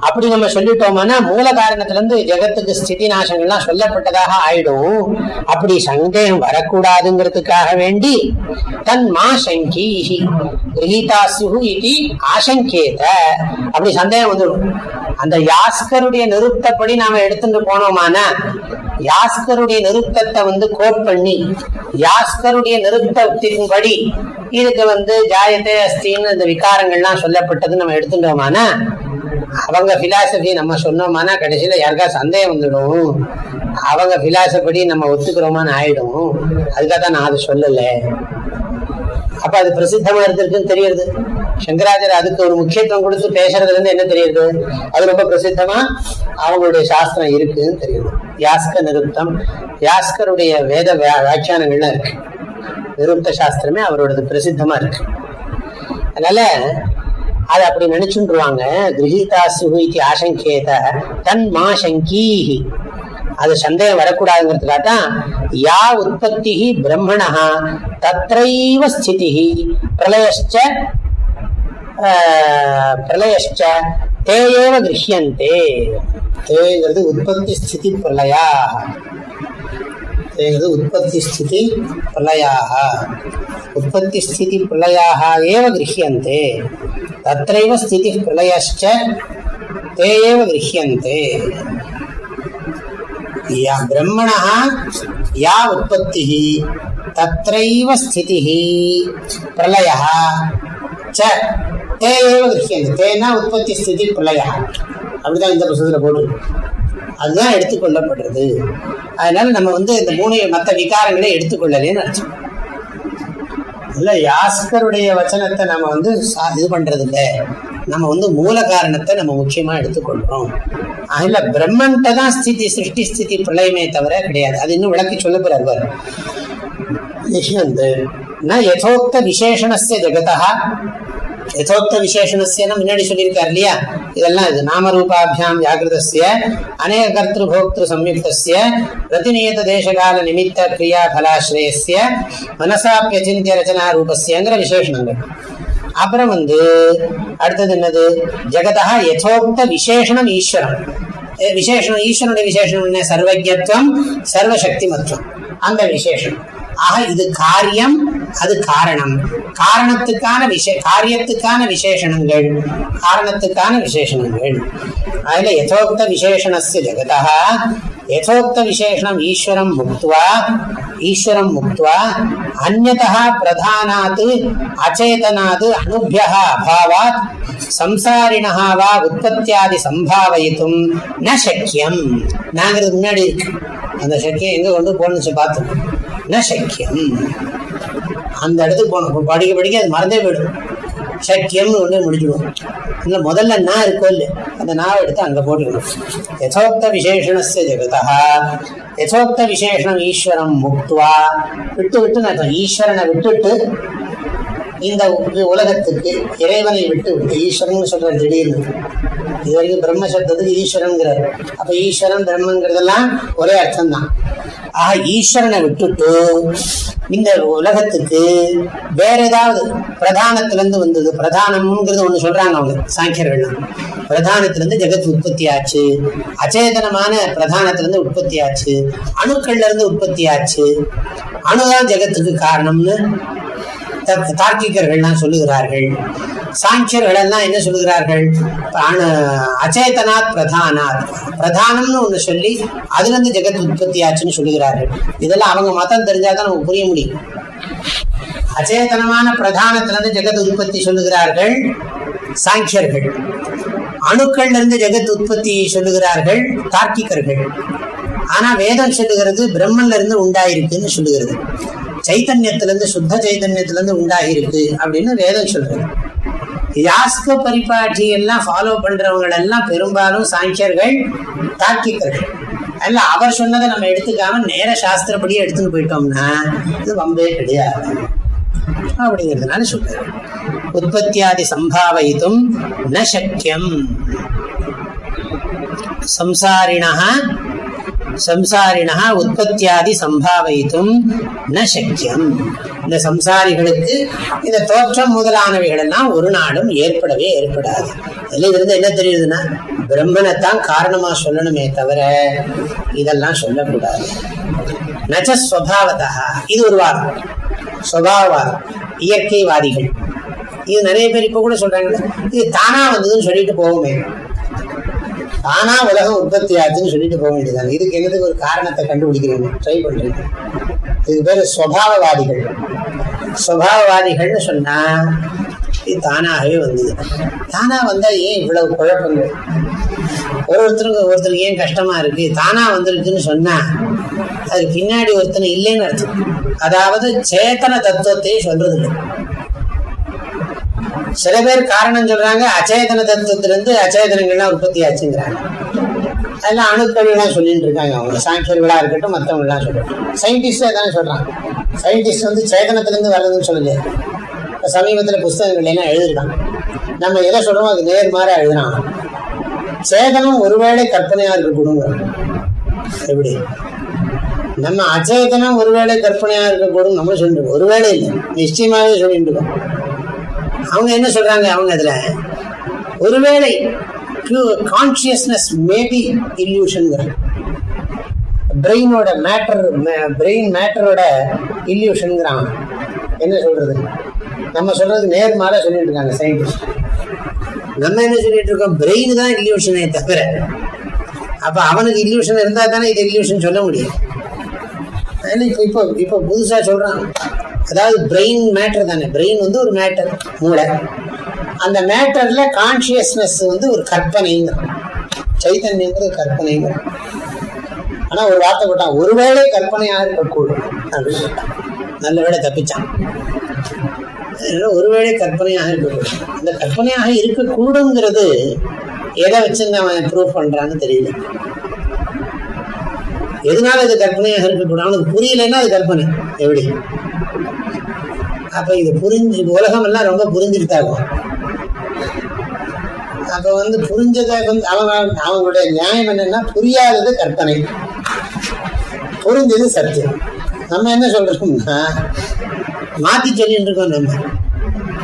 அப்படி நம்ம சொல்லிட்டோம்னா மூல காரணத்துல இருந்து ஜெகத்துக்கு ஸ்திதி நாசங்கள்லாம் சொல்லப்பட்டதாக ஆயிடும். அப்படி சந்தேகம் வரக்கூடாதுங்கிறதுக்காக வேண்டி தன் மா சங்கி கிரகீதாசு இது ஆசங்கேத. அப்படி சந்தேகம் வந்துடும். அந்த யாஸ்கருடைய நிறுத்தப்படி நாம எடுத்துட்டு போனோமானா யாஸ்கருடைய நிறுத்தத்தை வந்து கோட் பண்ணி யாஸ்கருடைய நிறுத்தத்தின்படி இதுக்கு வந்து ஜாயத்தே அஸ்தின்னு இந்த விகாரங்கள்லாம் சொல்லப்பட்டது நம்ம எடுத்துட்டோமானா அவங்க பிலாசபி நம்ம சொன்னோமானா கடைசியில யாருக்கா சந்தேகம் வந்துடும். அவங்க பிலாசபடி நம்ம ஒத்துக்கிறோமான்னு ஆயிடும். அதுக்காக தான் நான் அதை சொல்லல. அப்ப அது பிரசித்தமா இருந்திருக்குன்னு தெரியுது. சங்கராச்சாரியர் அதுக்கு ஒரு முக்கியத்துவம் கொடுத்து பேசுறதுல இருந்து என்ன தெரியுது? அது ரொம்ப பிரசித்தமா அவங்களுடைய சாஸ்திரம் இருக்குன்னு தெரியுது. யாஸ்க நிருப்தம் யாஸ்கருடைய வேத வியாக்கியானங்கள்லாம் இருக்கு. நிருப்த சாஸ்திரமே அவரோடது பிரசித்தமா இருக்கு. அதனால அது அப்படி நினைச்சுருவாங்க கிரகீதாசு இது ஆசங்கேத தன் மா சங்கீஹி. அது சந்தேகம் வரக்கூடாதுங்கிறதுக்காக தான் யா உற்பத்தி பிரம்மணா தத்ரைவ ஸ்திதி பிரளயச்ச ஆஹ், பிரளயச்ச தேயேவ கிரகியந்தே. தேங்கிறது உற்பத்தி ஸ்திதி பிரளயா. தேங்கிறது உற்பத்தி ஸ்திதி பிரளயாக உற்பத்தி ஸ்திதி பிரளயாக ஏவ கிரஹியந்தே தத்ரைவ ஸ்திதி பிரளயச்ச ते एव गृह्यन्ते या ब्रह्मणः या उत्पत्तिः तत्रैव स्थितिः प्रलयः च ते एव गृह्यन्ते तेन உற்பத்தி ஸ்திதி பிரளயா அப்படிதான் இந்த புத்தகத்தில் போட்டு அதுதான் எடுத்துக்கொள்ளப்படுறது. அதனால நம்ம வந்து இந்த மூணு மற்ற விகாரங்களை எடுத்துக்கொள்ளலேன்னு அர்த்தம் இல்ல யாஸ்கருடைய வச்சனத்தை நம்ம வந்து இது பண்றது இல்லை நம்ம வந்து மூல காரணத்தை நம்ம முக்கியமா எடுத்துக்கொள்றோம். அதுல பிரம்மன்ட்ட தான் ஸ்திதி சிருஷ்டி ஸ்திதி பிரளயமே தவிர கிடையாது. அது இன்னும் விளக்கி சொல்ல போறார் பாரு. நிஷ்யந்து ந யதோக்த விசேஷணஸ்ய ஜெகதா யதோக்த விசேஷனஸ்யன்னு முன்னாடி சொல்லியிருக்கார் இல்லையா இதெல்லாம் இது நாமரூபாபியாம் வியாகிருதஸ்ய அநேக கர்த்திரு போக்திரு சம்யுக்தஸ்ய பிரதிநியத தேசகால நிமித்த கிரியா பலாசிரயஸ்ய மனசாப்பியச்சிந்திய ரச்சனா ரூபஸ்யங்கிற விசேஷணங்கள் அப்புறம் வந்து அடுத்தது என்னது? ஜெகதா யதோக்த விசேஷனம் ஈஸ்வரம் எ, ஈஸ்வரனுடைய விசேஷம் என்ன? சர்வஜத்துவம் சர்வசக்திமத்துவம். அந்த விசேஷம் ஆக இது காரியம் அது காரணம். காரணத்துக்கான விஷ காரியத்துக்கான விசேஷணங்கள் காரணத்துக்கான விசேஷணங்கள். அதுல யதோக்த விசேஷணஸ்ய ஜெகதா யதோக்த விசேஷணம் ஈஸ்வரம் முக்துவா ஈஸ்வரம் முக்துவா அந்நதா பிரதானாத் அச்சேதனாத் அனுபிய அபாவாத் சம்சாரிணா வா உற்பத்தியாதி சம்பாவயித்தும் ந சக்கியம். நாங்கிறது முன்னாடி இருக்கு. அந்த சக்கியம் எங்க கொண்டு போகணுச்சு பார்த்தோம் ந சக்கியம்? அந்த இடத்துக்கு போனோம் படிக்க படிக்க அது மறந்தே போயிடும். சக்கியம்னு ஒன்று முடிச்சிடுவோம் இல்லை முதல்ல நான் இருக்கோ இல்லை அந்த நாவை எடுத்து அங்கே போட்டுக்கணும். யசோக்த விசேஷணஸ்ய ஜெகதா. யசோக்த விசேஷணம் ஈஸ்வரம் முக்துவா. விட்டு விட்டு நான் ஈஸ்வரனை விட்டுட்டு இந்த உலகத்துக்கு இறைவனை விட்டு விட்டு ஈஸ்வரன் சொல்ற திடீர்னு. இது வரைக்கும் பிரம்ம சப்தத்துக்கு ஈஸ்வரன்கிறார். அப்ப ஈஸ்வரன் பிரம்மங்கிறதெல்லாம் ஒரே அர்த்தம் தான் ஆக ஈஸ்வரனை விட்டுட்டு இந்த உலகத்துக்கு வேற ஏதாவது பிரதானத்திலிருந்து வந்தது பிரதானம்ங்கிறது ஒண்ணு சொல்றாங்க அவங்க சாங்கியர்கள்லாம். பிரதானத்திலிருந்து ஜெகத் உற்பத்தி ஆச்சு அச்சேதனமான பிரதானத்திலிருந்து உற்பத்தி ஆச்சு அணுக்கள்ல இருந்து உற்பத்தி ஆச்சு அணுதான் ஜெகத்துக்கு காரணம்னு தார்க்கிகர்கள்லாம் சொல்லுகிறார்கள். சாங்கியர்கள் எல்லாம் என்ன சொல்லுகிறார்கள்? அச்சேதனாத் பிரதானாத் பிரதானம்னு ஒண்ணு சொல்லி அதுல இருந்து ஜெகத் உற்பத்தி ஆச்சுன்னு சொல்லுகிறார்கள். இதெல்லாம் அவங்க மதம் தெரிஞ்சாதான் நமக்கு புரிய முடியும். அச்சேதனமான பிரதானத்திலிருந்து ஜெகத் உற்பத்தி சொல்லுகிறார்கள் சாங்கியர்கள் அணுக்கள்ல இருந்து ஜெகத் உற்பத்தி சொல்லுகிறார்கள் தார்க்கிகர்கள். ஆனா வேதம் சொல்லுகிறது பிரம்மன்ல இருந்து உண்டாயிருக்குன்னு சொல்லுகிறது. சைத்தன்யத்திலிருந்து சுத்த சைத்தன்யத்திலிருந்து உண்டாகிருக்கு அப்படின்னு வேதம் சொல்றது. யாஸ்க பரிபாட்டி எல்லாம் ஃபாலோ பண்றவங்க எல்லாம் பெரும்பாலும் சாங்கியர்கள் தாக்கிக்கிறது. அல்ல அவர் சொன்னதை நம்ம எடுத்துக்காம நேர சாஸ்திரப்படியே எடுத்துன்னு போயிட்டோம்னா இது வம்பே கிடையாது. அப்படிங்கிறதுனால சொல்றேன் உற்பத்தியாதி சம்பாவயித்தும் ந சக்கியம். சம்சாரிணா சம்சாரினா உற்பத்தியாதி சம்பாவயித்தும் ந சக்கியம். இந்த சம்சாரிகளுக்கு இந்த தோற்றம் முதலானவைகள் எல்லாம் ஒரு நாளும் ஏற்படவே ஏற்படாது. இதுல இருந்து என்ன தெரியுதுன்னா பிரம்மனைத்தான் காரணமா சொல்லணுமே தவிர இதெல்லாம் சொல்லக்கூடாது. நச்சஸ்வபாவதா இது ஒரு வாதம். சுவாவவாதம் இயற்கைவாதிகள். இது நிறைய பேர் இப்ப கூட சொல்றாங்க. இது தானா வந்ததுன்னு சொல்லிட்டு போகுமே. தானா உலகம் உற்பத்தி ஆச்சுன்னு சொல்லிட்டு போக வேண்டியதான் இதுக்கு என்னதுக்கு ஒரு காரணத்தை கண்டுபிடிக்கிறீங்க ட்ரை பண்றீங்க? இதுக்கு பேரு சுவாவவாதிகள் சுவாவவாதிகள்னு சொன்னா இது தானாகவே வந்தது. தானா வந்தா ஏன் இவ்வளவு குழப்பங்கள்? ஒரு ஒருத்தருக்கு ஒருத்தருக்கு ஏன் கஷ்டமா இருக்கு? தானா வந்திருக்குன்னு சொன்னா அதுக்கு பின்னாடி ஒருத்தனை இல்லைன்னு அர்த்தம். அதாவது சேத்தன தத்துவத்தை சொல்றது இல்லை சில பேர் காரணம் சொல்றாங்க அச்சேதன தத்துவத்திலிருந்து அச்சேதனங்கள்லாம் உற்பத்தி ஆச்சுங்கிறாங்க. அதெல்லாம் அணுக்கள்லாம் சொல்லிட்டு இருக்காங்க அவங்க. சாங்கியர்களா இருக்கட்டும் மற்றவங்களாம் சொல்லட்டும். சயின்டிஸ்டே தானே சொல்றாங்க. சயின்டிஸ்ட் வந்து சேதனத்திலிருந்து வர்றதுன்னு சொல்லலையே இப்ப சமீபத்துல புஸ்தகங்கள் எல்லாம் எழுதிருக்காங்க. நம்ம எதை சொல்றோமோ அது நேர்மாற எழுதுறான் சேதனம் ஒருவேளை கற்பனையா இருக்கக்கூடுங்க எப்படி? நம்ம அச்சேதனம் ஒருவேளை கற்பனையா இருக்கக்கூடும் நம்ம சொல்லிட்டு ஒருவேளை இல்லை நிச்சயமாவே சொல்லிட்டு இருக்கோம். அவங்க என்ன சொல்றாங்க அவங்க அதுல? ஒருவேளை கான்சியஸ்னஸ் மேபி இல்யூஷன் பிரெயினோட மேட்டர் பிரெயின் மேட்டரோட இல்யூஷன்ங்கிறாங்க என்ன சொல்றது? நம்ம சொல்றது நேர்மாற சொல்லிட்டு இருக்காங்க சயின்டிஸ்ட் நம்ம என்ன சொல்லிட்டு இருக்கோம்? பிரெயின் தான் இல்யூஷனே தவிர அப்ப அவனுக்கு இல்யூஷன் இருந்தா தானே இது இல்யூஷன் சொல்ல முடியும்? இப்போ இப்போ இப்போ புதுசா சொல்றான். அதாவது பிரெயின் மேட்டர் தானே. பிரெயின் வந்து ஒரு மேட்டர் மூளை. அந்த மேட்டர்ல கான்சியஸ்னஸ் வந்து ஒரு கற்பனைங்க சைத்தன்யங்கிறது கற்பனைங்க ஆனா ஒரு வார்த்தை போட்டான் ஒருவேளை கற்பனையா இருக்கக்கூடும். அப்படின்னு சொல்லிட்டான். நல்ல வேளை தப்பிச்சான். ஒருவேளை கற்பனையாக இருக்கக்கூடும். அந்த கற்பனையாக இருக்கக்கூடுங்கிறது எதை வச்சு அவன் ப்ரூவ் பண்றான்னு தெரியல. எதனால இது கற்பனையாக இருக்கக்கூடாது அவனுக்கு அது கற்பனை. எப்படி? அப்ப இது புரிஞ்சு உலகம் எல்லாம் ரொம்ப புரிஞ்சுக்கிட்டாகும் அப்ப வந்து புரிஞ்சதை வந்து அவன் அவங்களுடைய நியாயம் என்னன்னா புரியாதது கற்பனை. புரிஞ்சது சத்தியம். நம்ம என்ன சொல்றோம்னா மாத்தி சொல்லிட்டு இருக்கோம் நம்ம.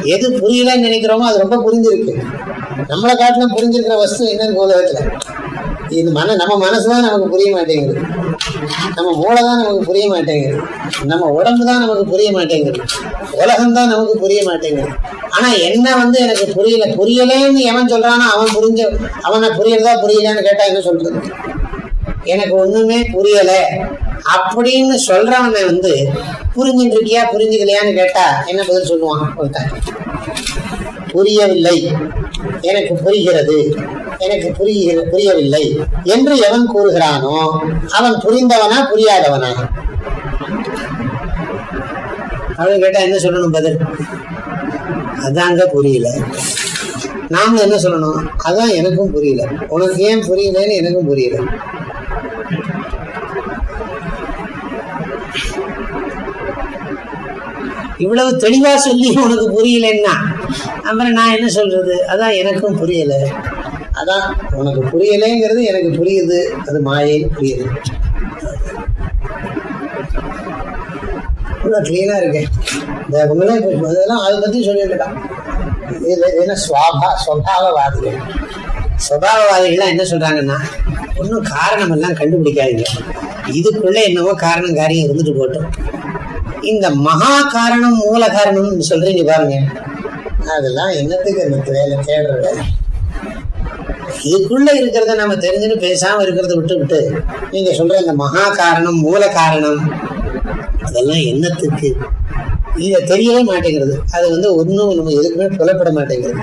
எது புரியலன்னு நினைக்கிறோமோ அது ரொம்ப புரிஞ்சிருக்கு. நம்மளை காட்டிலும் புரிஞ்சிருக்கிற வஸ்து என்னன்னு உலகத்துல. இது மன நம்ம மனசுதான் நமக்கு புரிய மாட்டேங்குது. நம்ம மூளை தான் நமக்கு புரிய மாட்டேங்குது. நம்ம உடம்பு தான் நமக்கு புரிய மாட்டேங்குது. உலகம் தான் நமக்கு புரிய மாட்டேங்குது. ஆனா என்ன வந்து எனக்கு புரியல? புரியலேன்னு எவன் சொல்றானோ அவன் புரிஞ்ச அவனை புரியறதா புரியலன்னு கேட்டா என்ன சொல்றது? எனக்கு ஒண்ணுமே புரியல. அப்படின்னு சொல்றவனை வந்து புரிஞ்சுட்டு இருக்கியா புரிஞ்சுக்கலையான்னு கேட்டா என்ன பதில் சொல்லுவான்? ஒருத்தன். புரியவில்லை. எனக்கு புரிகிறது. எனக்கு புரிகிற புரியவில்லை. என்று எவன் கூறுகிறானோ அவன் புரிந்தவனா புரியாதவனா? அவன் கேட்டா என்ன சொல்லணும் பதில்? அதாங்க புரியல. நாம என்ன சொல்லணும்? அதான் எனக்கும் புரியல. உனக்கு ஏன் புரியலன்னு எனக்கும் புரியல. இவ்வளவு தெளிவா சொல்லி உனக்கு புரியலன்னா அப்புறம் நான் என்ன சொல்றது? அதான் எனக்கும் புரியல. அதான் உனக்கு புரியலைங்கிறது எனக்கு புரியுது. அது மாயைன்னு புரியுது. கிளீனா இருக்கேன் இந்த இவங்களே இதெல்லாம் அதை பத்தி சொல்லியிருக்கான். இது என்ன சுவாபா சுவாவவாதிகள் சுவாவவாதிகள்லாம் என்ன சொல்றாங்கன்னா ஒன்றும் காரணம் எல்லாம் கண்டுபிடிக்காதீங்க. இதுக்குள்ள என்னவோ காரணம் காரியம் இருந்துட்டு போட்டோம். இந்த மகா காரணம் மூல காரணம்னு சொல்றீங்க பாருங்க. அதெல்லாம் என்னத்துக்கு அந்த வேலை தேடுற வேலை இதுக்குள்ள இருக்கிறத நம்ம தெரிஞ்சுன்னு பேசாம இருக்கிறத விட்டு விட்டு நீங்க சொல்ற இந்த மகா காரணம் மூல காரணம் அதெல்லாம் என்னத்துக்கு? இதை தெரியவே மாட்டேங்கிறது. அது வந்து ஒன்றும் நம்ம எதுக்குமே புலப்பட மாட்டேங்கிறது.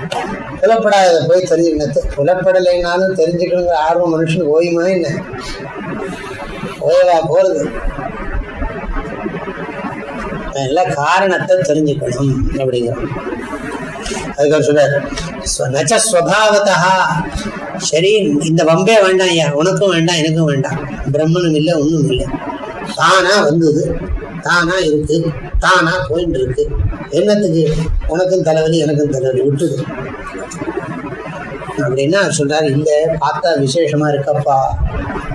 புலப்படாத போய் தெரிஞ்சுக்கணும் புலப்படலைனாலும் தெரிஞ்சுக்கணுங்கிற ஆர்வம் மனுஷனுக்கு ஓயுமா என்ன? ஓய்வா போறது. எல்லாம் காரணத்தை தெரிஞ்சுக்கணும் அப்படிங்கிறோம். அதுக்கு சொல்ற நச்ச ஸ்வபாவத்தா சரி இந்த வம்பே வேண்டாம் ஐயா உனக்கும் வேண்டாம் எனக்கும் வேண்டாம். பிரம்மனும் இல்லை ஒன்றும் இல்லை. தானா வந்தது தானா இருக்கு தானா போயிட்டு இருக்கு. என்னத்துக்கு? உனக்கும் தலைவலி எனக்கும் தலைவலி விட்டுது அப்படின்னா அவர் சொல்றாரு இல்ல பார்த்தா விசேஷமா இருக்கப்பா.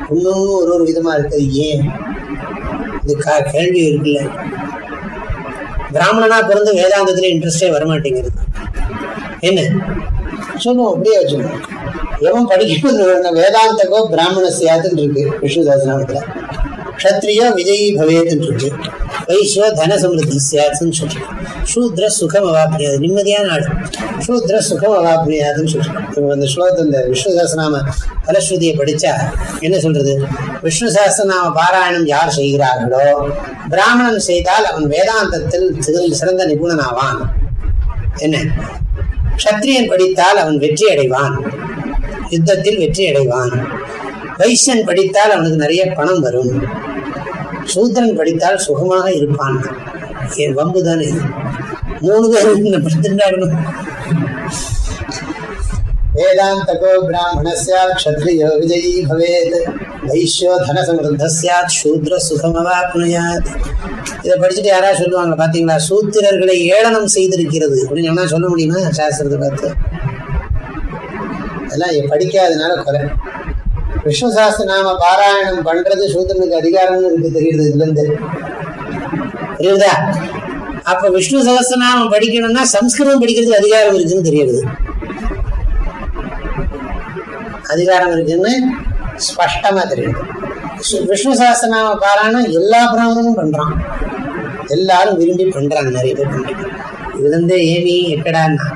இன்னும் ஒரு ஒரு விதமா இருக்குது ஏன்? இது கேள்வி இருக்குல்ல. பிராமணனா பிறந்து வேதாந்தத்துல இன்ட்ரெஸ்டே வரமாட்டேங்கிறது என்ன? சொல்லுவோம் அப்படியே வச்சுக்கணும் எவன் படிக்கணும் வேதாந்தகோ பிராமண சியாத்துன்னு இருக்கு விஷ்ணு சாஸ்திரத்துல விஜயி பவேதுன்னு இருக்கு. வைஸ்வ தன சமிருத்தி சியாத்துன்னு சொல்றேன் சூத்ர சுகம் அவாப்ரியாது நிம்மதியான ஆள். சூத்ர சுகம் அவாப்ரியாதுன்னு சொல்றேன் இப்போ அந்த ஸ்லோகத்தை இந்த விஷ்ணு சாஸ்திரநாம பலஸ்ருதியை படிச்சா என்ன சொல்றது? விஷ்ணு சாஸ்திரநாம பாராயணம் யார் செய்கிறார்களோ பிராமணன் செய்தால் அவன் வேதாந்தத்தில் சிறந்த- சிறந்த நிபுணனாவான். என்ன? கத்திரியன் படித்தால் அவன் வெற்றி அடைவான் யுத்தத்தில் வெற்றி அடைவான் வைசியன் படித்தால் அவனுக்கு நிறைய பணம் வரும். சூத்திரன் படித்தால் சுகமாக இருப்பான். என் வம்புதானே? மூணு பேரும் படுத்துட்டாகணும் வேதாந்தகோ பிராமணஸ்யா க்ஷத்ரியோ விஜயீ பவேத் வைஷ்யோ தன சமிருத்த சாத் சூத்ர சுகமவாப்னுயாத் இதை படிச்சுட்டு யாராவது சொல்லுவாங்க பாத்தீங்களா சூத்திரர்களை ஏளனம் செய்திருக்கிறது. அப்படின்னு என்ன சொல்ல முடியுமா? சாஸ்திரத்தை பார்த்து. அதெல்லாம் படிக்காதனால குறை. விஷ்ணு சாஸ்திர நாம பாராயணம் பண்றது சூத்திரனுக்கு அதிகாரம்னு இருக்கு தெரியுது இதுல இருந்து புரியுதா? அப்ப விஷ்ணு சகஸ்திரநாமம் படிக்கணும்னா சம்ஸ்கிருதம் படிக்கிறதுக்கு அதிகாரம் இருக்குன்னு தெரியுது. அதிகாரம் இருக்குன்னு ஸ்பஷ்டமா தெரியுது. விஷ்ணு சாஸ்திரநாம பாராயணம் எல்லா பிராமணனும் பண்றான். எல்லாரும் விரும்பி பண்றாங்க நிறைய பேர் பண்றாங்க. இதுல இருந்தே ஏமி எக்கடான்னா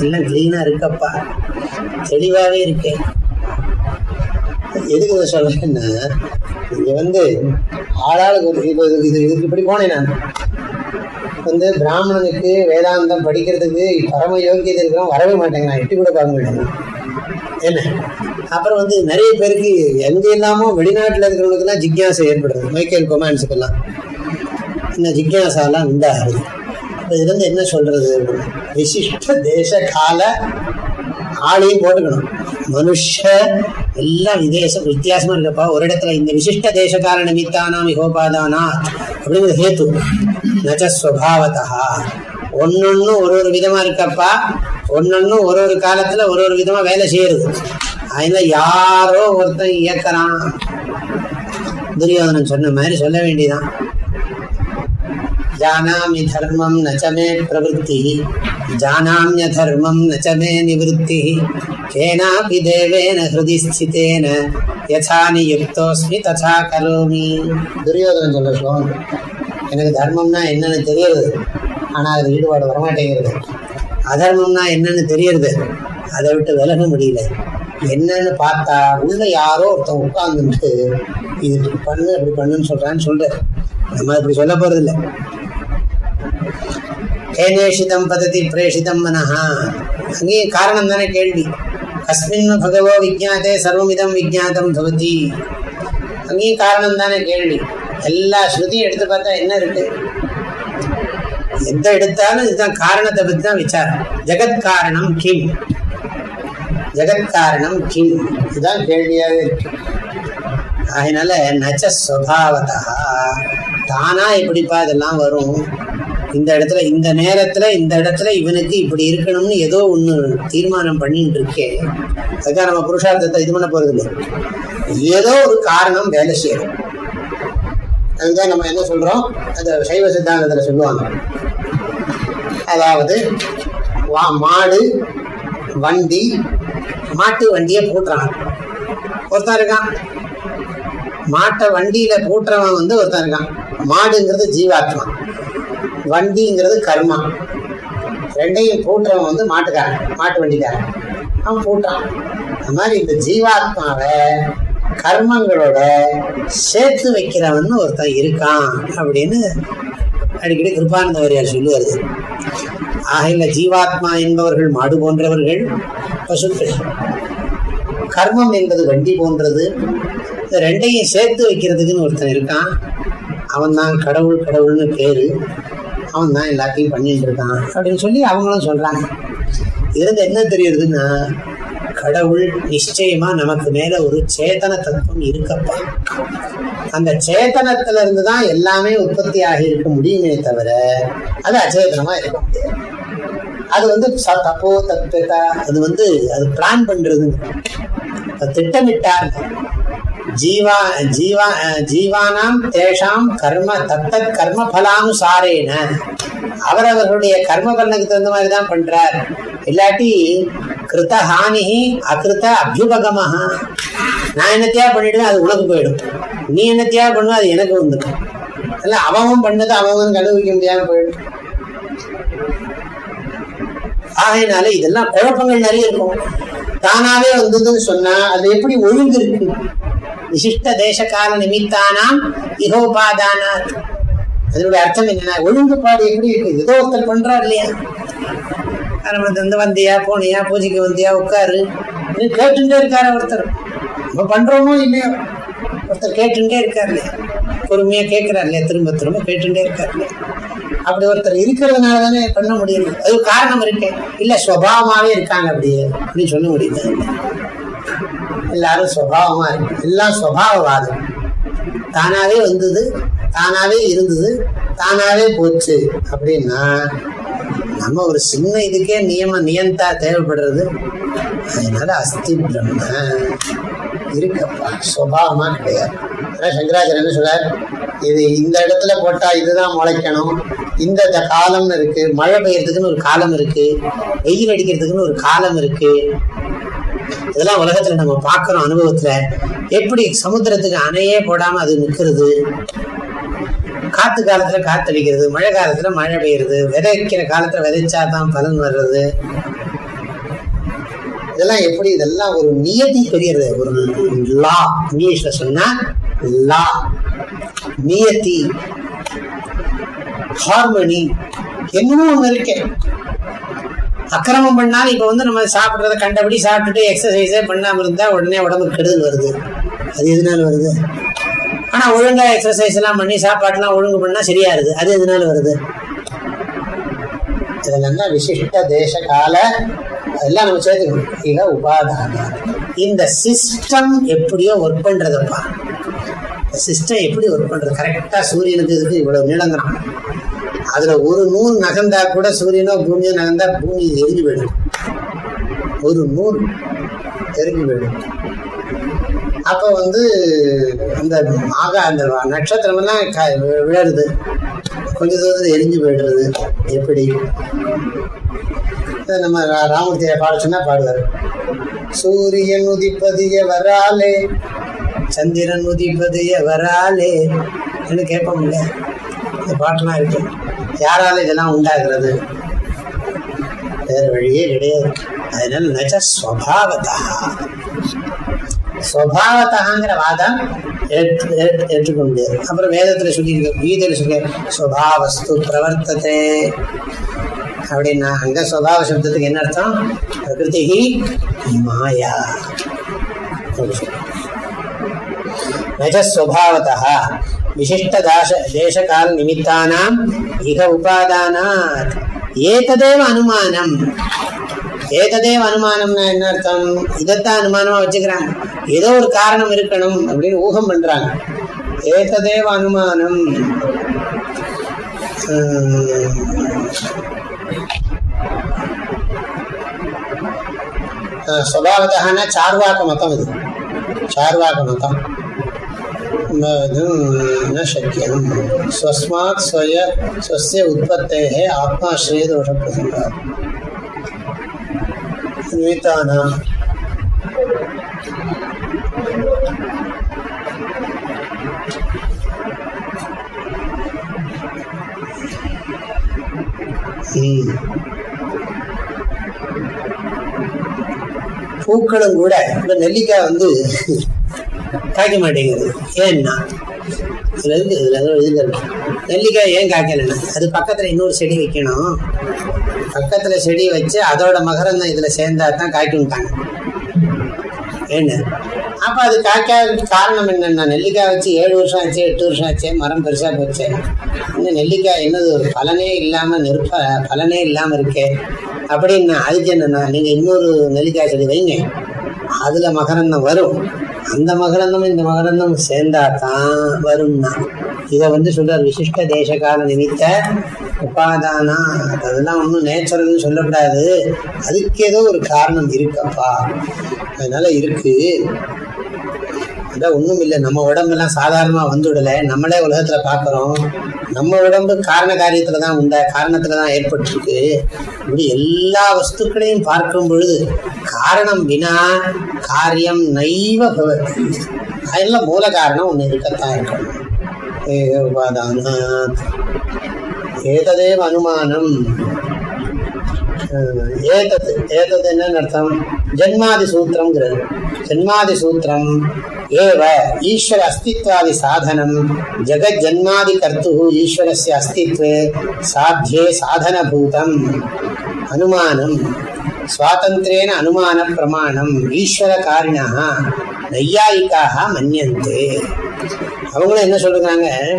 எல்லாம் கிளீனா இருக்கப்பா. தெளிவாவே இருக்கேன் எதுக்கு இதை சொல்றேன்னா இங்க வந்து ஆளாளுக்கு ஒரு இது இது- இதுக்கு இப்படி போனேன் நான். வந்து பிராமணனுக்கு வேதாந்தம் படிக்கிறதுக்கு பரம யோகியது இருக்கிறோம் வரவே மாட்டேங்கிறான். எட்டி கூட பார்க்க மாட்டேங்கிறான். என்ன? அப்புறம் வந்து நிறைய பேருக்கு எங்க இல்லாமோ வெளிநாட்டுல இருக்கிறவங்களுக்குலாம் ஜிக்யாசை ஏற்படுது மைக்கேல் கொமான்ஸுக்கெல்லாம். இந்த ஜிக்யாசாலாம் உண்டாகுது. இப்போ இதுல இருந்து என்ன சொல்றது? விசிஷ்ட தேச கால ஆளையும் போட்டுக்கணும். மனுஷ எல்லாம் விதேசம் வித்தியாசமா இருக்கப்பா. ஒரு இடத்துல இந்த விசிஷ்ட தேசகால நிமித்தானாம் யோபாதானா அப்படிங்கிற ஹேத்து. நச்ச ஸ்வபாவதா ஒன்னொன்னு ஒரு ஒரு விதமா இருக்கப்பா. ஒன்னொன்னும் ஒரு ஒரு காலத்துல ஒரு ஒரு விதமா வேலை செய்யறது. அதுல யாரோ ஒருத்தன் இயக்கிறான். துரியோதனன் சொன்ன மாதிரி சொல்ல வேண்டியதான் ஜானாமி தர்மம் நச்சமே பிரவருத்தி. ஜானாமிய தர்மம் நச்சமே நிவத்தி கேனாபி தேவேன ஹிருதி ஸ்திதேன யசா நியுக்தோஸ்மி ததா கலோமி துரியோதனன் சொல்ல ஸ்லோகம். எனக்கு தர்மம்னா என்னன்னு தெரியுது ஆனால் அதில் ஈடுபாடு வரமாட்டேங்கிறது அதர்மம்னா என்னன்னு தெரியறது. அதை விட்டு விலக முடியல. என்னன்னு பார்த்தா உள்ள யாரோ ஒருத்தன் உட்கார்ந்துட்டு இது பண்ணு அப்படி பண்ணுன்னு சொல்றான்னு சொல்ற நம்ம இப்படி சொல்ல போறது இல்லை கேனேஷிதம் பததி பிரேஷிதம் மனஹா. அங்கே காரணம் தானே கேள்வி. கஸ்மின் பகவோ விஜாத்தே சர்வமிதம் விஜாத்தம் பவதி. அங்கேயும் காரணம் தானே கேள்வி. எல்லா ஸ்ருதியும் எடுத்து பார்த்தா என்ன இருக்கு? எந்த எடுத்தாலும் இதுதான் காரணத்தை பத்தி தான் விசாரம். ஜெகத் காரணம் கிம். ஜெகத் காரணம் இதுதான் கேள்வியாகவே இருக்கு. அதனால நச்ச ஸ்வபாவதா. தானா எப்படிப்பா இதெல்லாம் வரும். இந்த இடத்துல இந்த நேரத்துல இந்த இடத்துல இவனுக்கு இப்படி இருக்கணும்னு ஏதோ ஒன்று தீர்மானம் பண்ணிட்டு இருக்கேன் அதுக்காக நம்ம புருஷார்த்தத்தை இது பண்ண போறது இல்லை ஏதோ ஒரு காரணம் வேலை செய்யணும். அதுதான் நம்ம என்ன சொல்றோம்? அந்த சைவ சித்தாந்தத்துல சொல்லுவாங்க. அதாவது வா- மாடு வண்டி மாட்டு வண்டியை பூட்டுறான் ஒருத்தன் இருக்கான். மாட்டை வண்டியில பூட்டுறவன் வந்து ஒருத்தன் இருக்கான். மாடுங்கிறது ஜீவாத்மா. வண்டிங்கிறது கர்மா. ரெண்டையும் பூட்டுறவன் வந்து மாட்டுக்காரன் மாட்டு வண்டிக்காரன். அவன் பூட்டான் அந்த மாதிரி இந்த ஜீவாத்மாவை கர்மங்களோட சேர்த்து வைக்கிறவன் ஒருத்தன் இருக்கான் அப்படின்னு அடிக்கடி கிருபானந்த வாரியார் சொல்லுவாரு. ஆகையில ஜீவாத்மா என்பவர்கள் மாடு போன்றவர்கள் பசுக்கள் கர்மம் என்பது வண்டி போன்றது. இந்த ரெண்டையும் சேர்த்து வைக்கிறதுக்குன்னு ஒருத்தன் இருக்கான். அவன் தான் கடவுள் கடவுள்னு பேரு. அவன் தான் எல்லாத்தையும் பண்ணிட்டு இருக்கான் அப்படின்னு சொல்லி அவங்களும் சொல்றாங்க. இதுல என்ன தெரியுதுன்னா கடவுள் நிச்சயமா நமக்கு மேல ஒரு சேதன தத்துவம் இருக்கப்பா. அந்த சேத்தனத்துல இருந்து தான் எல்லாமே உற்பத்தி ஆகி இருக்க முடியுமே தவிர அது அச்சேதனமா இருக்க முடியாது அது வந்து ச- தப்போ தப்பா அது வந்து அது பிளான் பண்றதுங்க. அது திட்டமிட்டார் ஜீவா ஜீவா ஜீவானாம் தேஷாம் கர்ம தத்தத் கர்ம பலானுசாரேன அவரவர்களுடைய கர்ம பலனுக்கு தகுந்த மாதிரி தான் பண்றார். இல்லாட்டி கிருத்த ஹானி அகிருத்த அபியுபகமஹா. நான் என்னத்தையா பண்ணிடுவேன்? அது உனக்கு போயிடும். நீ என்னத்தையா பண்ணுவ? அது எனக்கு வந்துடும் இல்ல அவன் பண்ணது அவன் கண்டுபிடிக்க முடியாம போயிடும். ஆகையினால இதெல்லாம் குழப்பங்கள் நிறைய இருக்கும். தானாவே வந்ததுன்னு சொன்னா அது எப்படி ஒழுங்கு இருக்கு விசிஷ்ட தேசகால நிமித்தானாம் இகோபாதானா அதனுடைய அர்த்தம் என்னன்னா ஒழுங்குபாடு எப்படி இருக்கு? ஏதோ ஒருத்தர் பண்றார் இல்லையா? ஆரம்பத்துல வந்தியா போனியா பூஜைக்கு வந்தியா உட்காரு. கேட்டுட்டே இருக்காரு ஒருத்தர். நம்ம பண்றோமோ இல்லையோ? ஒருத்தர் கேட்டுட்டே இருக்காரு இல்லையா? பொறுமையா கேட்கிறார் இல்லையா? திரும்ப திரும்ப கேட்டுட்டே இருக்காரு இல்லையா? அப்படி ஒருத்தர் இருக்கிறதுனால தானே பண்ண முடியல அது ஒரு காரணம் இருக்கு. இல்ல சுவாவமாவே இருக்காங்க அப்படியே அப்படின்னு சொல்ல முடியுது. எல்லாரும் சுவாவமா இருக்கு. எல்லாம் சுவாவவாதம். தானாவே வந்தது தானாவே இருந்தது தானாவே போச்சு. அப்படின்னா நம்ம ஒரு சின்ன இதுக்கே நியம நியந்தா தேவைப்படுறது அதனால அஸ்தி பிரம்ம. இருக்கப்பா சுவாவமா கிடையாது. ஆனா சங்கராச்சாரியர் என்ன இது இந்த இடத்துல போட்டா இதுதான் முளைக்கணும். இந்த இந்த காலம்னு இருக்கு மழை பெய்யறதுக்குன்னு ஒரு காலம் இருக்கு வெயில் அடிக்கிறதுக்குன்னு ஒரு காலம் இருக்கு. இதெல்லாம் உலகத்துல நம்ம பார்க்கிறோம் அனுபவத்துல. எப்படி சமுத்திரத்துக்கு அணையே போடாம அது நிக்கிறது? காத்து காலத்துல காத்தடிக்கிறது மழை காலத்துல மழை பெய்யுறது விதைக்கிற காலத்துல விதைச்சாதான் பலன் வர்றது. இதெல்லாம் எப்படி இதெல்லாம் ஒரு நியதி தெரியறது ஒரு லா இங்கிலீஷ்ல சொன்னா லா நியத்தி ஹார்மனி என்னமோ ஒன்று இருக்கேன் அக்கிரமம் பண்ணாலும் இப்ப வந்து நம்ம சாப்பிடுறத கண்டபடி சாப்பிட்டுட்டு எக்ஸசைஸே பண்ணாம இருந்தா உடனே உடம்புக்கு கெடுதல் வருது. அது எதனால வருது? ஆனா ஒழுங்கா எக்ஸசைஸ் எல்லாம் பண்ணி சாப்பாடுலாம் ஒழுங்கு பண்ணா சரியாருது அது எதனால வருது? இதெல்லாம் தான் விசிஷ்ட தேச கால அதெல்லாம் நம்ம சேர்த்துக்கணும். இக உபாதான இந்த சிஸ்டம் எப்படியோ ஒர்க் பண்றதப்பா. சிஸ்டம் எப்படி ஒர்க் பண்றது? கரெக்டா சூரியனுக்கு இதுக்கு இவ்வளவு நீளங்கிறான் அதுல ஒரு நூல் நகர்ந்தா கூட சூரியனோ பூமியோ நகர்ந்தா பூமி எரிஞ்சு போயிடும். ஒரு நூல் எரிஞ்சு போயிடும். அப்ப வந்து அந்த ஆக அந்த நட்சத்திரம் எல்லாம் க- வி- விழருது. கொஞ்ச தூரத்துல எரிஞ்சு போயிடுறது. எப்படி? நம்ம ரா- ராமூர்த்தியை பாட சொன்னா பாடுவார். சூரியன் உதிப்பதிய வராலே சந்திரன் உதிப்பது வராலே என்று கேட்போம்ல. இந்த பாட்டெல்லாம் இருக்கு. யாரால இதெல்லாம் உண்டாகிறது? வேற வழியே கிடையாது. அதனால நஜ ஸ்வபாவதா. ஸ்வபாவத்தகாங்கிற வாதம் ஏற்று- ஏற்றுக்க முடியாது அப்புறம் வேதத்துல சொல்லியிருக்க. கீதையில் சொல்லியிருக்க. ஸ்வபாவஸ்து பிரவர்த்ததே. அப்படின்னா அங்க ஸ்வபாவ சப்தத்துக்கு என்ன அர்த்தம்? பிரகிருதி மாயா. நஜஸ்வபாவதா விசிஷ்டதாச தேசகால நிமித்தானாம் இக உபாதானாத் ஏததேவ அனுமானம் ஏததேவ அனுமானம்னா என்ன அர்த்தம் இதைத்தான் அனுமானமாக வச்சுக்கிறாங்க ஏதோ ஒரு காரணம் இருக்கணும் அப்படின்னு ஊகம் பண்ணுறாங்க ஏததேவ அனுமானம் ஸ்வபாவதான சார்வாக மதம் இது சார்வாக மதம் न शक्यं स्वस्मात् स्वय स्वस्य उत्पत्तेः आत्माश्रयदोषप्रसङ्गात् निमित्तानां ம். பூக்களும் கூட இப்ப நெல்லிக்காய் வந்து காய்க்க மாட்டேங்குது. ஏன்னா இதுல இருக்கு இதுல ஏதோ இதுல இருக்கு நெல்லிக்காய் ஏன் காய்க்கலன்னா அது பக்கத்துல இன்னொரு செடி வைக்கணும். பக்கத்துல செடி வச்சு அதோட மகரந்தம் இதுல சேர்ந்தா தான் காய்க்கும்ட்டாங்க ஏன்னு? அப்ப அது காய்க்காத காரணம் என்னன்னா நெல்லிக்காய் வச்சு ஏழு வருஷம் ஆச்சு எட்டு வருஷம் ஆச்சு மரம் பெருசா போச்சு. இன்னும் நெல்லிக்காய் என்னது ஒரு பலனே இல்லாம நெருப்ப பலனே இல்லாம இருக்கே. அப்படின்னா அதுக்கு என்னன்னா நீங்க இன்னொரு நெல்லிக்காய் செடி வைங்க. அதுல மகரந்தம் வரும். அந்த மகரந்தம் இந்த மகரந்தம் சேர்ந்தா தான் வரும்னா இதை வந்து சொல்றார் விசிஷ்ட தேசகால நிமித்த உபாதானா. அதெல்லாம் ஒன்றும் நேச்சுரல்னு சொல்லக்கூடாது. அதுக்கு ஏதோ ஒரு காரணம் இருக்கப்பா. அதனால இருக்கு. அதான் ஒண்ணும் இல்லை. நம்ம உடம்பெல்லாம் சாதாரணமா வந்துடல நம்மளே உலகத்துல பாக்குறோம். நம்ம உடம்பு காரண காரியத்தில் தான் உண்ட. காரணத்தில் தான் ஏற்பட்டிருக்கு. இப்படி எல்லா வஸ்துக்களையும் பார்க்கும் பொழுது காரணம் வினா காரியம் நைவ பவதி அதெல்லாம் மூல காரணம் ஒண்ணு இருக்கத்தான் இருக்கணும். ஏக ஏததேவ அனுமானம். ஏதத் ஏதத் என்னன்னு அர்த்தம்? ஜென்மாதி சூத்திரம்ங்கிறது. ஜென்மாதி சூத்திரம் ஏவ ஈஸ்வர அஸ்தித்வாதி சாதனம். ஜெகத் ஜென்மாதி கர்த்து ஈஸ்வரஸ்ய அஸ்தித்வே சாத்தியே சாதனபூதம். அனுமானம். சுவாதந்திரேன அனுமான பிரமாணம் ஈஸ்வர காரிணா நையாயிக்காக மன்னியந்தே அவங்களும் என்ன சொல்லுறாங்க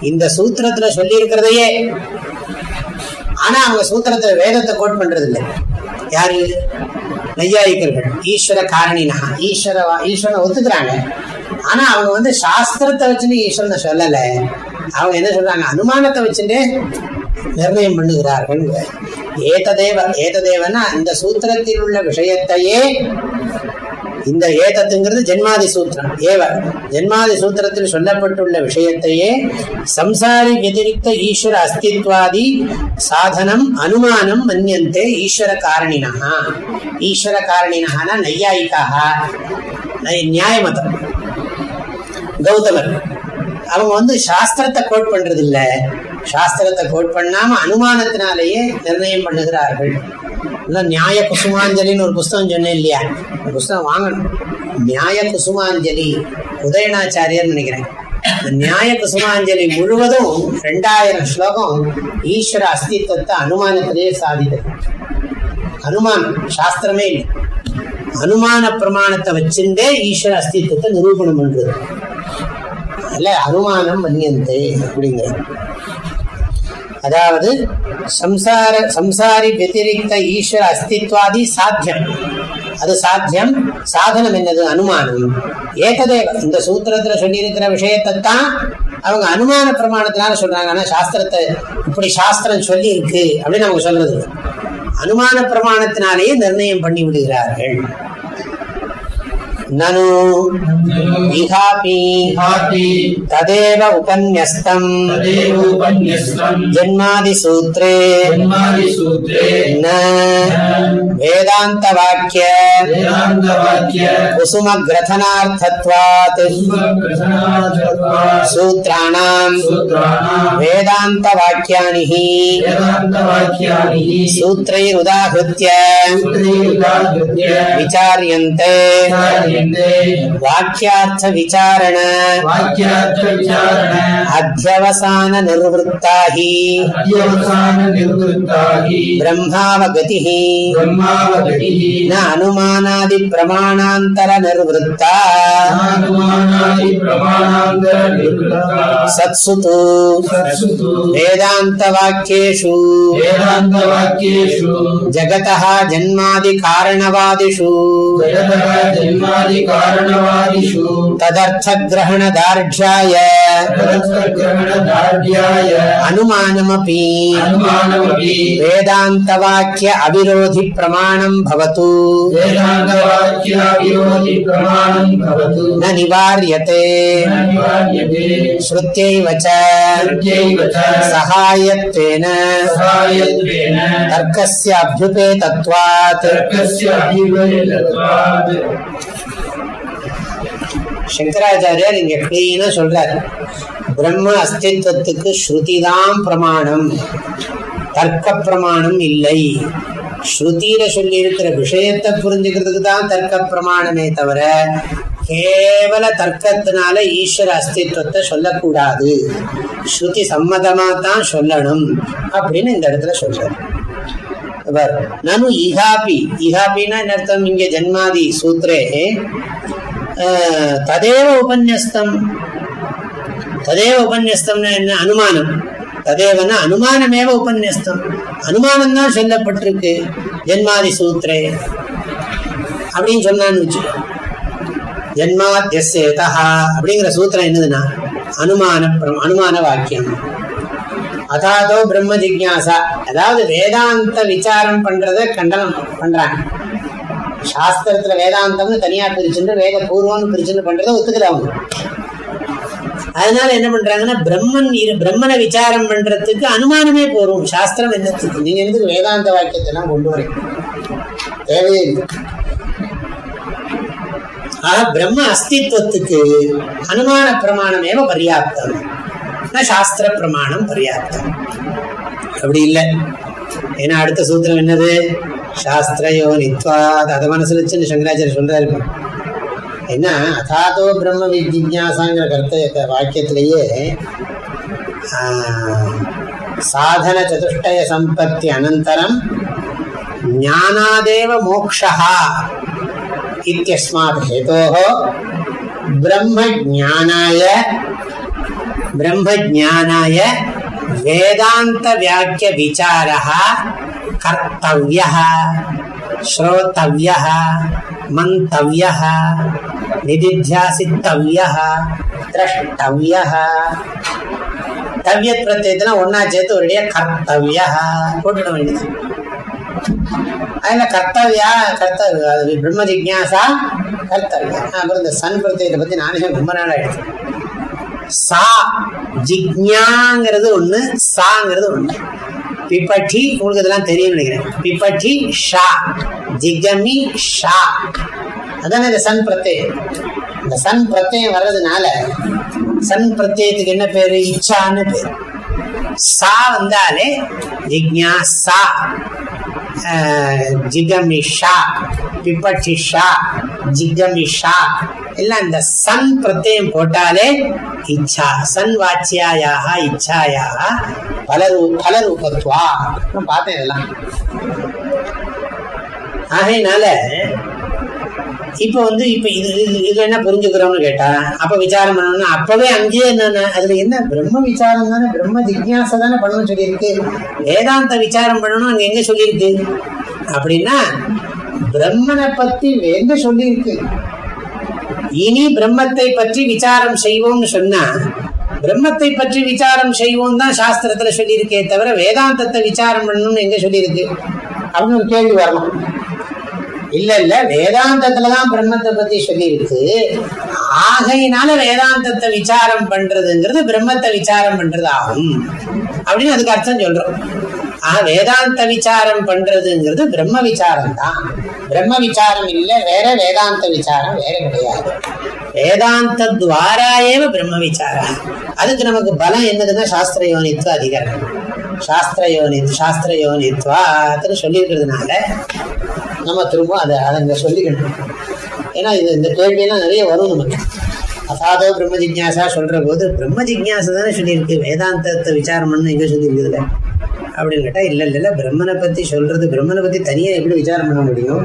இந்த சூத்திரத்துல சொல்லி இருக்கிறதையே ஆனா அவங்க சூத்திரத்துல வேதத்தை கோட் பண்றது இல்லை யாரு? நையாயிக்கர்கள் ஈஸ்வர காரணினா. ஈஸ்வர ஈஸ்வரனை ஒத்துக்கிறாங்க. ஆனா அவங்க வந்து சாஸ்திரத்தை வச்சுன்னு ஈஸ்வரனை சொல்லல. அவங்க என்ன சொல்றாங்க? அனுமானத்தை வச்சுட்டு நிர்ணயம் பண்ணுகிறார்கள். ஏததேவ ஏததேவனா இந்த சூத்திரத்தில் உள்ள விஷயத்தையே இந்த ஏதத்துங்கிறது ஜென்மாதி சூத்திரம். ஏவ. ஜென்மாதி சூத்திரத்தில் சொல்லப்பட்டுள்ள விஷயத்தையே சம்சாரி வதிரிக்த ஈஸ்வர அஸ்தித்வாதி சாதனம் அனுமானம் மன்னியந்தே ஈஸ்வர காரணினா ஈஸ்வர காரணினா நையாயிக்காக நை- நியாயமதம். கௌதமர். அவங்க வந்து சாஸ்திரத்தை கோட் பண்றது இல்லை சாஸ்திரத்தை கோட் பண்ணாம அனுமானத்தினாலேயே நிர்ணயம் பண்ணுகிறார்கள். இல்லை நியாய குசுமாஞ்சலின்னு ஒரு புஸ்தகம் சொன்னேன் இல்லையா அந்த புஸ்தகம் வாங்கணும். நியாய குசுமாஞ்சலி உதயநாச்சாரியர் நினைக்கிறேன். நியாய குசுமாஞ்சலி முழுவதும் ரெண்டாயிரம் ஸ்லோகம் ஈஸ்வர அஸ்தித்வத்தை அனுமானத்திலேயே சாதித்தது. அனுமானம் சாஸ்திரமே இல்லை. அனுமான பிரமாணத்தை வச்சுட்டே ஈஸ்வர அஸ்தித்வத்தை நிரூபணம் பண்றது. அல்ல அனுமானம் மன்னியந்தே அப்படிங்கிறது. அதாவது சம்சார சம்சாரி வத்திரிக்த ஈஸ்வர அஸ்தித்வாதி சாத்தியம். அது சாத்தியம். சாதனம் என்னது? அனுமானம். ஏகதேவ. இந்த சூத்திரத்துல சொல்லியிருக்கிற விஷயத்தை தான் அவங்க அனுமான பிரமாணத்தினால சொல்றாங்க. ஆனா சாஸ்திரத்தை இப்படி சாஸ்திரம் சொல்லி இருக்கு அப்படின்னு அவங்க சொல்றது. அனுமான பிரமாணத்தினாலேயே நிர்ணயம் பண்ணி விடுகிறார்கள். ननु। तदेव उपन्यस्तम्। जन्मादिसूत्रे। न। वेदान्तवाक्य। कुसुमग्रथनार्थत्वात्। सूत्राणाम्। वेदान्तवाक्यानि। हि सूत्रैरुदाहृत्य। विचार्यन्ते। ವಾಕ್ಯಾರ್ಥ ವಿಚಾರಣ ವಾಕ್ಯಾರ್ಥ ವಿಚಾರಣ ಅಧ್ಯವಸಾನ ನಿರ್ವೃತ್ತಾ ಹಿ ಅಧ್ಯವಸಾನ ನಿರ್ವೃತ್ತಾ ಹಿ ಬ್ರಹ್ಮಾವಗತಿ ಬ್ರಹ್ಮಾವಗತಿ ನ ಅನುಮಾನಾದಿ ಪ್ರಮಾಣಾಂತರ ನಿರ್ವೃತ್ತ ಅನುಮಾನಾದಿ ಪ್ರಮಾಣಾಂತರ ನಿರ್ವೃತ್ತ ಸತ್ಸುತು ಸತ್ಸುತು ವೇದಾಂತ ವಾಕ್ಯೇಷು ವೇದಾಂತ ವಾಕ್ಯೇಷು ಜಗತಃ ಜನ್ಮಾದಿ ಕಾರಣವಾದಿಷು ಜಗತಃ ಜನ್ಮಾದಿ जन्मादिकारणवादिषु तदर्थग्रहणदार्ढ्याय। तदर्थग्रहणदार्ढ्याय। अनुमानमपि। अनुमानमपि। वेदान्तवाक्य अविरोधिप्रमाणम् भवतु। वेदान्तवाक्याविरोधि प्रमाणम् भवतु। न निवार्यते। श्रुत्यैव च। सहायत्वेन। सहायत्वेन। तर्कस्य अभ्युपेतत्वात् तर्कस्य अभिवयत्वात् சங்கராச்சாரியார் இங்க கிளீனா சொல்றாரு. பிரம்ம அஸ்தித்வத்துக்கு ஸ்ருதிதான் பிரமாணம். தர்க்க பிரமாணம் இல்லை. ஸ்ருதியில சொல்லி இருக்கிற விஷயத்தை புரிஞ்சுக்கிறதுக்கு தான் தர்க்க பிரமாணமே தவிர கேவல தர்க்கத்தினால ஈஸ்வர அஸ்தித்வத்தை சொல்லக்கூடாது. ஸ்ருதி சம்மதமா தான் சொல்லணும் அப்படின்னு இந்த இடத்துல சொல்றாரு. நனு இஹாபி இஹாபின்னா என்ன அர்த்தம்? இங்க ஜன்மாதி சூத்ரே ததேவ உபன்யஸ்தம் ததேவ உபன்யஸ்தம்னா என்ன அனுமானம் ததேவனா அனுமானமேவ உபன்யஸ்தம் அனுமானம் தான் சொல்லப்பட்டிருக்கு ஜென்மாதி சூத்திரே அப்படின்னு சொன்னான்னு வச்சு ஜென்மாத்தியசேதா அப்படிங்கிற சூத்திரம் என்னதுன்னா அனுமான அனுமான வாக்கியம் அதாதோ பிரம்ம ஜிக்யாசா அதாவது வேதாந்த விசாரம் பண்றத கண்டனம் பண்றாங்க சாஸ்திரத்துல வேதாந்தம்னு தனியா பிரிச்சுட்டு வேத பூர்வம்னு பிரிச்சுட்டு பண்றதை ஒத்துக்கல அவங்க அதனால என்ன பண்றாங்கன்னா பிரம்மன் இரு பிரம்மனை விசாரம் பண்றதுக்கு அனுமானமே போறோம். சாஸ்திரம் என்னத்துக்கு? நீங்க எதுக்கு வேதாந்த வாக்கியத்தை எல்லாம் கொண்டு வரீங்க? தேவையே இல்லை. ஆக பிரம்ம அஸ்தித்வத்துக்கு அனுமான பிரமாணமேவ பர்யாப்தம். சாஸ்திர பிரமாணம் பர்யாப்தம். அப்படி இல்லை. ஏன்னா அடுத்த சூத்திரம் என்னது? சாஸ்திரையோ நித்வா அதை மனசில் வச்சுன்னு சங்கராச்சாரிய சொல்கிறாரு ஏன்னா அதாதோ பிரம்ம விஜிஜாசாங்கிற கருத்து வாக்கியத்திலேயே சாதன சதுஷ்டய சம்பத்தி அனந்தரம் ஞானாதேவ மோக்ஷா இத்தியஸ்மாத் ஹேதோகோ பிரம்ம ஜானாய பிரம்ம ஜானாய வேதாந்த வியாக்கிய விசாரா கர்த்தவிய ஸ்ரோத்தவிய மந்தவிய நிதித்தியாசித்தவிய திரஷ்டவிய தவ்ய பிரத்தியத்தெல்லாம் ஒன்னா சேர்த்து ஒரேடியா கர்த்தவிய போட்டுட வேண்டியது அதுல கர்த்தவியா கர்த்தவிய பிரம்ம ஜிக்யாசா கர்த்தவியா. அப்புறம் இந்த சன் பிரத்தியத்தை பத்தி நானே ரொம்ப நாள் ஆயிடுச்சு. சா ஜிக்யாங்கிறது ஒண்ணு சாங்கிறது ஒண்ணு. பிப்பட்டி உங்களுக்கு இதெல்லாம் தெரியும் நினைக்கிறேன். பிப்பட்டி ஷா ஜிகமி ஷா அதான இந்த சன் பிரத்யம் இந்த சன் பிரத்யம் வர்றதுனால சன் பிரத்யத்துக்கு என்ன பேரு? இச்சான்னு பேரு. சா வந்தாலே ஜிக்ஞாசா ஜிகமிஷா பிபட்சிஷா ஜிகமிஷா எல்லாம் இந்த சன் பிரத்தியம் போட்டாலே இச்சா சன் வாச்சியாயாக இச்சாயாக பலரூ பலரூபத்வா நான் பார்த்தேன் இதெல்லாம். ஆகையினால இப்ப வந்து இப்ப இது இது- இது என்ன புரிஞ்சுக்கிறோம்னு கேட்டா அப்ப விசாரம் பண்ணணும்னா அப்பவே அங்கேயே என்னென்ன அதுல என்ன பிரம்ம விசாரம் தானே பிரம்ம ஜிக்யாச தானே பண்ணணும்னு சொல்லியிருக்கு. வேதாந்த விசாரம் பண்ணணும் அங்க எங்க சொல்லியிருக்கு? அப்படின்னா பிரம்மனை பத்தி எங்க சொல்லியிருக்கு? இனி பிரம்மத்தை பற்றி விசாரம் செய்வோம்னு சொன்னா பிரம்மத்தை பற்றி விசாரம் செய்வோம் தான் சாஸ்திரத்துல சொல்லியிருக்கே தவிர வேதாந்தத்தை விசாரம் பண்ணணும்னு எங்க சொல்லியிருக்கு? அப்படின்னு ஒரு கேள்வி வரணும் இல்ல இல்ல வேதாந்தத்துலதான் பிரம்மத்தை பத்தி சொல்லியிருக்கு. ஆகையினால வேதாந்தத்தை விசாரம் பண்றதுங்கிறது பிரம்மத்தை விசாரம் பண்றது ஆகும் அப்படின்னு அதுக்கு அர்த்தம் சொல்றோம். ஆஹ் வேதாந்த விசாரம் பண்றதுங்கிறது பிரம்ம விசாரம் தான் பிரம்ம விசாரம் இல்ல வேற வேதாந்த விசாரம் வேற கிடையாது. வேதாந்த துவாராயேவ பிரம்ம விசாரம். அதுக்கு நமக்கு பலம் என்னதுன்னா சாஸ்திர யோனித்துவ அதிகாரம் சாஸ்திர யோனி சாஸ்திர யோனித்வான்னு சொல்லியிருக்கிறதுனால நம்ம திரும்ப அதை அதை இங்க சொல்லிக்கணும் ஏன்னா இது இந்த கேள்வியெல்லாம் நிறைய வரும் நமக்கு. அசாதோ பிரம்ம ஜிக்யாசா சொல்ற போது பிரம்ம ஜிக்யாசா தானே சொல்லியிருக்கு. வேதாந்தத்தை விசாரம் பண்ணு எங்க சொல்லியிருக்குதுல? அப்படின்னு கேட்டா இல்ல இல்ல இல்ல. பிரம்மனை பத்தி சொல்றது பிரம்மனை பத்தி தனியா எப்படி விசாரம் பண்ண முடியும்?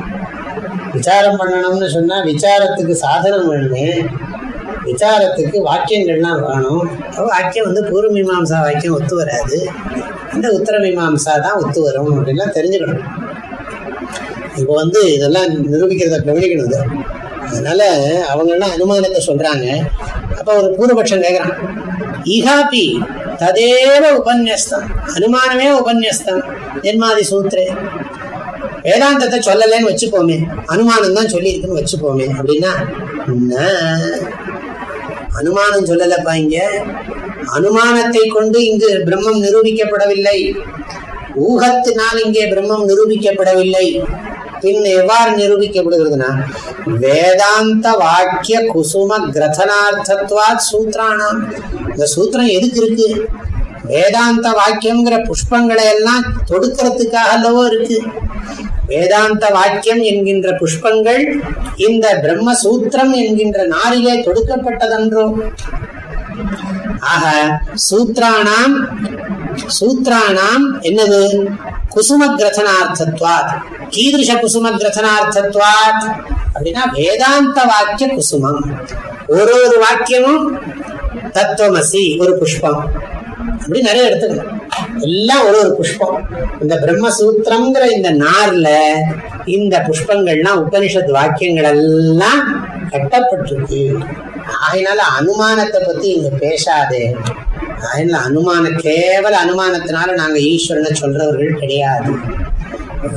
விசாரம் பண்ணணும்னு சொன்னா விசாரத்துக்கு சாதனம் வேணுமே. விசாரத்துக்கு வாக்கியங்கள்லாம் வேணும். அப்போ வாக்கியம் வந்து பூர்வ மீமாம்சா வாக்கியம் ஒத்து வராது. இந்த உத்தர மீமாம்சா தான் ஒத்து வரும். அப்படின்லாம் தெரிஞ்சுக்கணும். இப்போ வந்து இதெல்லாம் நிரூபிக்கிறத கவனிக்கணும் இது. அதனால அவங்கெல்லாம் அனுமானத்தை சொல்றாங்க? அப்ப ஒரு பூர்வபட்சம் கேட்கிறான் ஈகாபி ததேவ உபன்யஸ்தம். அனுமானமே உபன்யஸ்தம். ஜென்மாதி சூத்திரே வேதாந்தத்தை சொல்லலைன்னு வச்சுப்போமே. அனுமானம் தான் சொல்லியிருக்குன்னு வச்சுப்போமே. அப்படின்னா அனுமானம் சொல்லலப்பா இங்க. அனுமானத்தை கொண்டு இங்கு பிரம்மம் நிரூபிக்கப்படவில்லை. ஊகத்தினால் இங்கே பிரம்மம் நிரூபிக்கப்படவில்லை. பின் எவ்வாறு நிரூபிக்கப்படுகிறதுனா? வேதாந்த வாக்கிய குசும கிரதனார்த்தத்வா சூத்ரானாம். இந்த சூத்திரம் எதுக்கு இருக்கு? வேதாந்த வாக்கியம்ங்கிற புஷ்பங்களை எல்லாம் தொடுக்கிறதுக்காக அல்லவோ இருக்கு. வேதாந்த வாக்கியம் என்கின்ற புஷ்பங்கள் இந்த பிரம்மசூத்திரம் என்கின்ற நாரிலே தொடுக்கப்பட்டதன்றோ? ஆக சூத்ரானாம் சூத்ராணாம் என்னது? குசும கிரசனார்த்தத்வாத் கீதிருஷ குசும கிரசனார்த்தத்வாத் அப்படின்னா வேதாந்த வாக்கிய குசுமம். ஒரு ஒரு வாக்கியமும் தத்துவமசி ஒரு புஷ்பம். அப்படி நிறைய எடுத்துக்கணும். எல்லாம் ஒரு ஒரு புஷ்பம். இந்த பிரம்மசூத்திரம்ங்கிற இந்த நார்ல இந்த புஷ்பங்கள்லாம் உபனிஷத் வாக்கியங்கள் எல்லாம் கட்டப்பட்டிருக்கு. ஆகையினால அனுமானத்தை பத்தி இங்க பேசாதே. அதனால அனுமான கேவல அனுமானத்தினால நாங்க ஈஸ்வரனை சொல்றவர்கள் கிடையாது.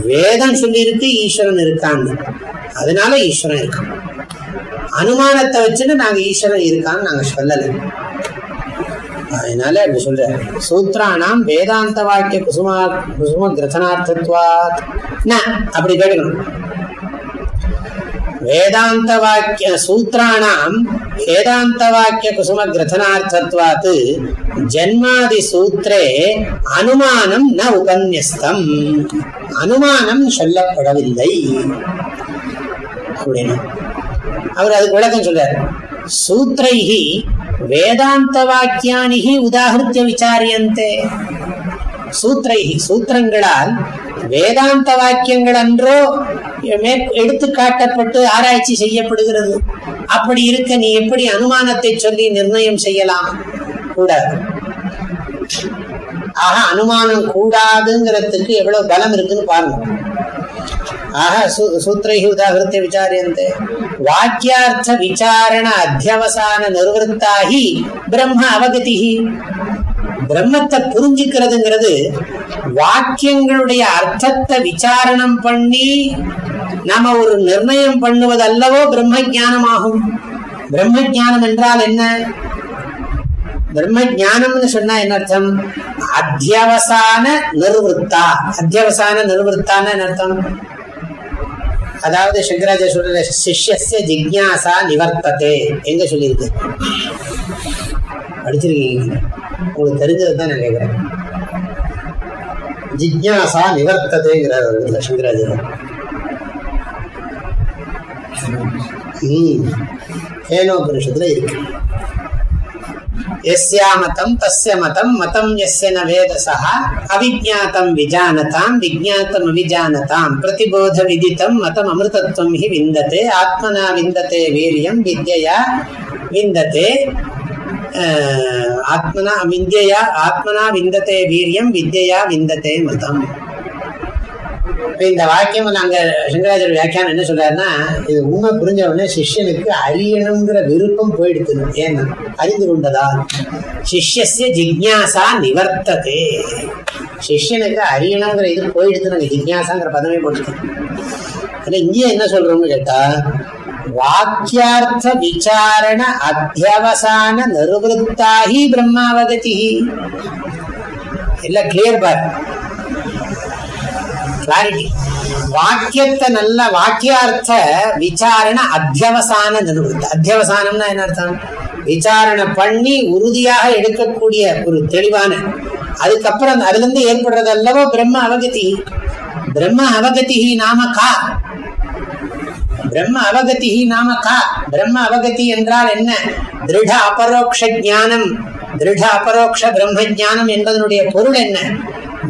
வேதம் சொல்லியிருக்கு ஈஸ்வரன் இருக்கான்னு அதனால ஈஸ்வரன் இருக்கான். அனுமானத்தை வச்சுட்டு நாங்க ஈஸ்வரன் இருக்கான்னு நாங்க சொல்லலை. அதனால அப்படி சொல்ற. சூத்ரானாம் வேதாந்த வாக்கிய குசுமா குசும கிரசனார்த்தத்வா அப்படி கேட்கணும். வேதாந்த வாக்கிய சூத்திராணாம் வேதாந்த வாக்கிய குசும கிரதனார்த்தத்வாத் ஜன்மாதி சூத்திரே அனுமானம் ந உபன்யஸ்தம். அனுமானம் சொல்லப்படவில்லை. அப்படின்னு. அவர் அதுக்கு விளக்கம் சொல்றார். சூத்திரைஹி வேதாந்த வாக்கியானிகி உதாகிருத்திய விசாரியந்தே. சூத்திரைஹி சூத்திரங்களால் வேதாந்த வாக்கியங்கள் அன்றோ எடுத்து காட்டப்பட்டு ஆராய்ச்சி செய்யப்படுகிறது. அப்படி இருக்க நீ எப்படி அனுமானத்தை சொல்லி நிர்ணயம் செய்யலாம்? கூடாது. ஆக அனுமானம் கூடாதுங்கிறதுக்கு எவ்வளவு பலம் இருக்குன்னு பாருங்க. ஆக சூத்திரை உதாகிருத்த விசாரியந்தே வாக்கியார்த்த விசாரண அத்தியவசான நிர்வத்தாகி பிரம்ம அவகதி பிரம்மத்தை புரிஞ்சுக்கிறதுங்கிறது வாக்கியங்களுடைய அர்த்தத்தை விசாரணம் பண்ணி நாம ஒரு நிர்ணயம் பண்ணுவது அல்லவோ பிரம்ம ஜானமாகும் பிரம்ம ஜானம் என்றால் என்ன? பிரம்ம ஜானம்னு சொன்னா என்ன அர்த்தம்? அத்தியவசான நிர்வத்தா. அத்தியவசான நிர்வத்தான அர்த்தம்? அதாவது சங்கராஜ சொல்ற சிஷ்யசிய ஜிக்யாசா நிவர்த்ததே எங்க சொல்லியிருக்கு? படிச்சிருக்கீங்க உங்களுக்கு தெரிஞ்சது தான் நான் கேட்குறேன் ஜிக்யாசா நிவர்த்ததேங்கிறார் சங்கராஜர் ஏனோபனிஷத்துல இருக்கு. எஸ்யா மதம் தஸ்ய மதம் மதம் எஸ்ய ந வேதசா அவிஜாத்தம் விஜானதாம் விஜாத்தம் அவிஜானதாம் பிரதிபோத விதித்தம் மதம் அமிர்தத்வம் ஹி விந்ததே ஆத்மனா விந்ததே வீரியம் வித்யா விந்ததே ஆத்மனா வித்யா ஆத்மனா விந்ததே வீரியம் வித்யா விந்ததே மதம் இந்த வாக்கியம் நாங்கள் சங்கராச்சாரிய வியாக்கியானம் என்ன சொல்றாருன்னா இது உண்மை புரிஞ்ச உடனே சிஷ்யனுக்கு அறியணுங்கிற விருப்பம் போயிடுது ஏன்னா அறிந்து கொண்டதா சிஷ்யசிய ஜிக்யாசா நிவர்த்தது சிஷ்யனுக்கு அறியணுங்கிற இது போயிடுது நாங்க ஜிக்யாசாங்கிற பதமே போட்டுக்கோம் இங்கே என்ன சொல்றோம்னு கேட்டா வாக்கியார்த்த விசாரண அத்தியவசான நிர்வத்தாகி பிரம்மாவகதி இல்ல கிளியர் பார் கிளாரிட்டி வாக்கியத்தை நல்ல வாக்கியார்த்த விசாரண அத்தியவசான நிர்வத்த அத்தியவசானம்னா என்ன அர்த்தம்? விசாரணை பண்ணி உறுதியாக எடுக்கக்கூடிய ஒரு தெளிவான அதுக்கப்புறம் அதுல இருந்து ஏற்படுறது அல்லவோ பிரம்ம அவகதி. பிரம்ம அவகதி நாம கா? பிரம்ம அவகதி நாம கா பிரம்ம அவகதி என்றால் என்ன? திருட அபரோக்ஷ ஜானம் திருட அபரோக்ஷ பிரம்ம ஜானம் என்பதனுடைய பொருள் என்ன?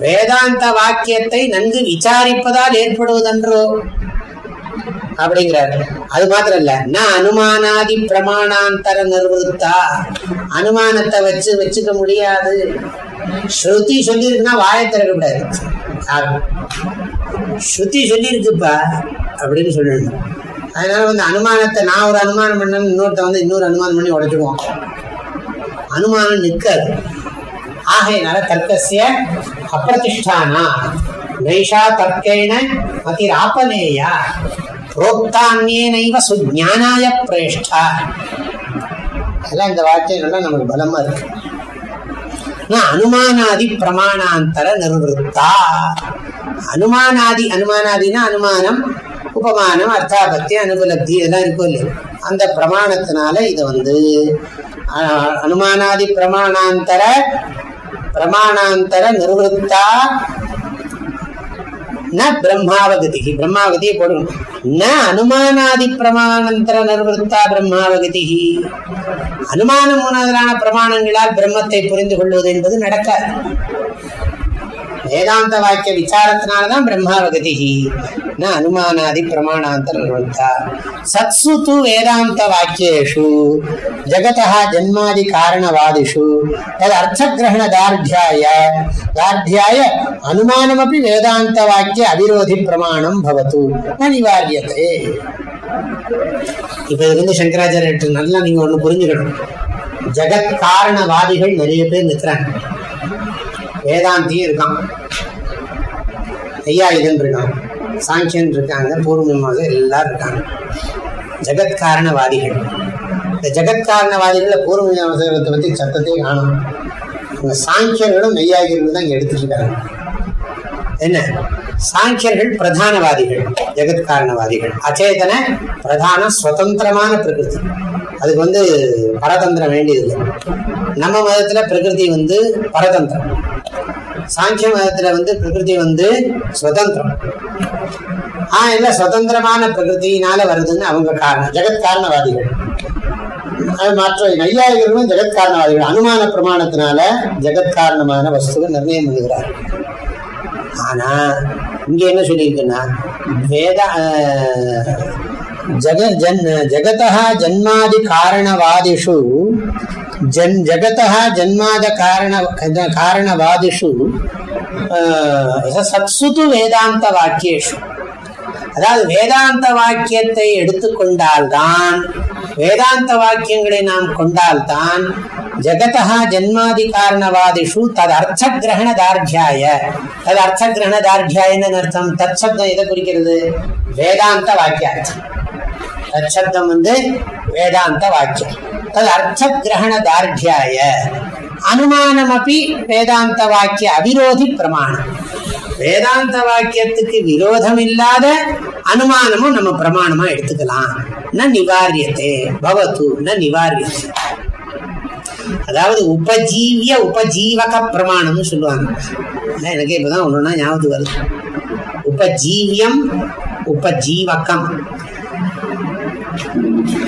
வேதாந்த வாக்கியத்தை நன்கு விசாரிப்பதால் ஏற்படுவதன்றோ? அப்படிங்கிறார். அது மாத்திரம் இல்ல நான் அனுமானாதி பிரமாணாந்தர நிர்வத்தா அனுமானத்தை வச்சு வச்சுக்க முடியாது. ஸ்ருதி சொல்லிருக்குன்னா வாயை திறக்க கூடாது. ஸ்ருதி சொல்லியிருக்குப்பா அப்படின்னு சொல்லணும். அதனால வந்து அனுமானத்தை நான் ஒரு அனுமானம் பண்ணேன்னு இன்னொருத்த வந்து இன்னொரு அனுமானம் பண்ணி உடைச்சிடுவோம் அனுமானம் நிற்காது ஆகையினால தர்க்கசிய அப்பிரதிஷ்டானா? நைஷா தர்க்கேண மதிராபனேயா புரோக்தான்யேனைவ சுஜானாய பிரேஷ்டா. அதெல்லாம் இந்த வார்த்தைகள்லாம் நமக்கு பலமா இருக்கு. அனுமானாதி பிரமாணாந்தர நிர்வத்தா அனுமானாதி அனுமானாதினா அனுமானம் உபமானம் அர்த்தாபத்தி அனுபலப்தி இதெல்லாம் இருக்கும் இல்லையா? அந்த பிரமாணத்தினால இதை வந்து அனுமானாதி பிரமாணாந்தர பிரமாணாந்தர நிர்வத்தா ந பிரம்மாவகதி பிரம்மாவகதியை போடணும் ந அனுமானாதி பிரமாணாந்தர நிர்வத்தா பிரம்மாவகதி அனுமானம் முதலான பிரமாணங்களால் பிரம்மத்தை புரிந்து கொள்வது என்பது நடக்காது. வேதாந்த வாக்கிய விசாரத்தினாலதான் பிரம்மாவகதி. ந அனுமானாதி பிரமாணாந்தர் நிர்வத்தா சத்சு து வேதாந்த வாக்கியேஷு. ஜகதா ஜன்மாதி காரணவாதிஷு. தது அர்த்தகிரகண தார்டியாய தார்டியாய அனுமானமப்பி வேதாந்த வாக்கிய அவிரோதி பிரமாணம் பவத்து ந நிவாரியதே இப்ப இது வந்து நல்லா நீங்க ஒண்ணு புரிஞ்சுக்கணும். ஜெகத் காரணவாதிகள் நிறைய பேர் நிற்கிறாங்க. வேதாந்தியும் இருக்கான். ஐயா இதன் இருக்கான். சாங்கியன் இருக்காங்க. பூர்வமாக எல்லாரும் இருக்காங்க. ஜெகத்காரணவாதிகள். இந்த ஜெகத்காரணவாதிகளில் பூர்வ பற்றி சத்தத்தை காணும். அவங்க சாங்கியர்களும் நெய்யாகியர்களும் தான் இங்க எடுத்துட்டு இருக்காங்க என்ன? சாங்கியர்கள் பிரதானவாதிகள் ஜெகத்காரணவாதிகள். அச்சேதன பிரதான சுதந்திரமான பிரகிருதி. அதுக்கு வந்து பரதந்திரம் வேண்டியதில்லை. நம்ம மதத்துல பிரகிருதி வந்து பரதந்திரம். சாங்கிய மதத்துல வந்து பிரகிருதி வந்து சுதந்திரம். ஆஹ் இல்ல சுதந்திரமான பிரகிருத்தினால வருதுன்னு அவங்க காரணம். ஜெகத் காரணவாதிகள் மற்ற நையாயிகளும் ஜெகத் காரணவாதிகள் அனுமான பிரமாணத்தினால ஜெகத் காரணமான வஸ்துவை நிர்ணயம் பண்ணுகிறார் ஆனா இங்க என்ன சொல்லியிருக்குன்னா வேத ஜக ஜன் ஜகதா ஜன்மாதி காரணவாதிஷு. ஜன் ஜகதா ஜன்மாத காரண காரணவாதிஷு. சத்சுது வேதாந்த வாக்கியேஷு. அதாவது வேதாந்த வாக்கியத்தை எடுத்துக்கொண்டால்தான் வேதாந்த வாக்கியங்களை நாம் கொண்டால்தான் ஜகதா ஜன்மாதி காரணவாதிஷு தது அர்த்த கிரகண தார்டியாய தது அர்த்த கிரகண தார்டியாயன்னு அர்த்தம்? தத் சப்தம் எதை குறிக்கிறது? வேதாந்த வாக்கியார்த்தம். சப்தம் வந்து வேதாந்த வாக்கியம் தது அர்த்த கிரகண தார்டியாய அனுமானமபி வேதாந்த வாக்கிய அவிரோதி பிரமாணம் வேதாந்த வாக்கியத்துக்கு விரோதம் இல்லாத அனுமானமும் நம்ம பிரமாணமா எடுத்துக்கலாம்। ந நிவாரியத்தே பவத்து ந நிவாரியத்தை அதாவது உபஜீவிய உபஜீவக பிரமாணம்னு சொல்லுவாங்க. எனக்கு இப்பதான் ஒண்ணுன்னா ஞாபகத்துக்கு வருது. உபஜீவியம் உபஜீவகம்.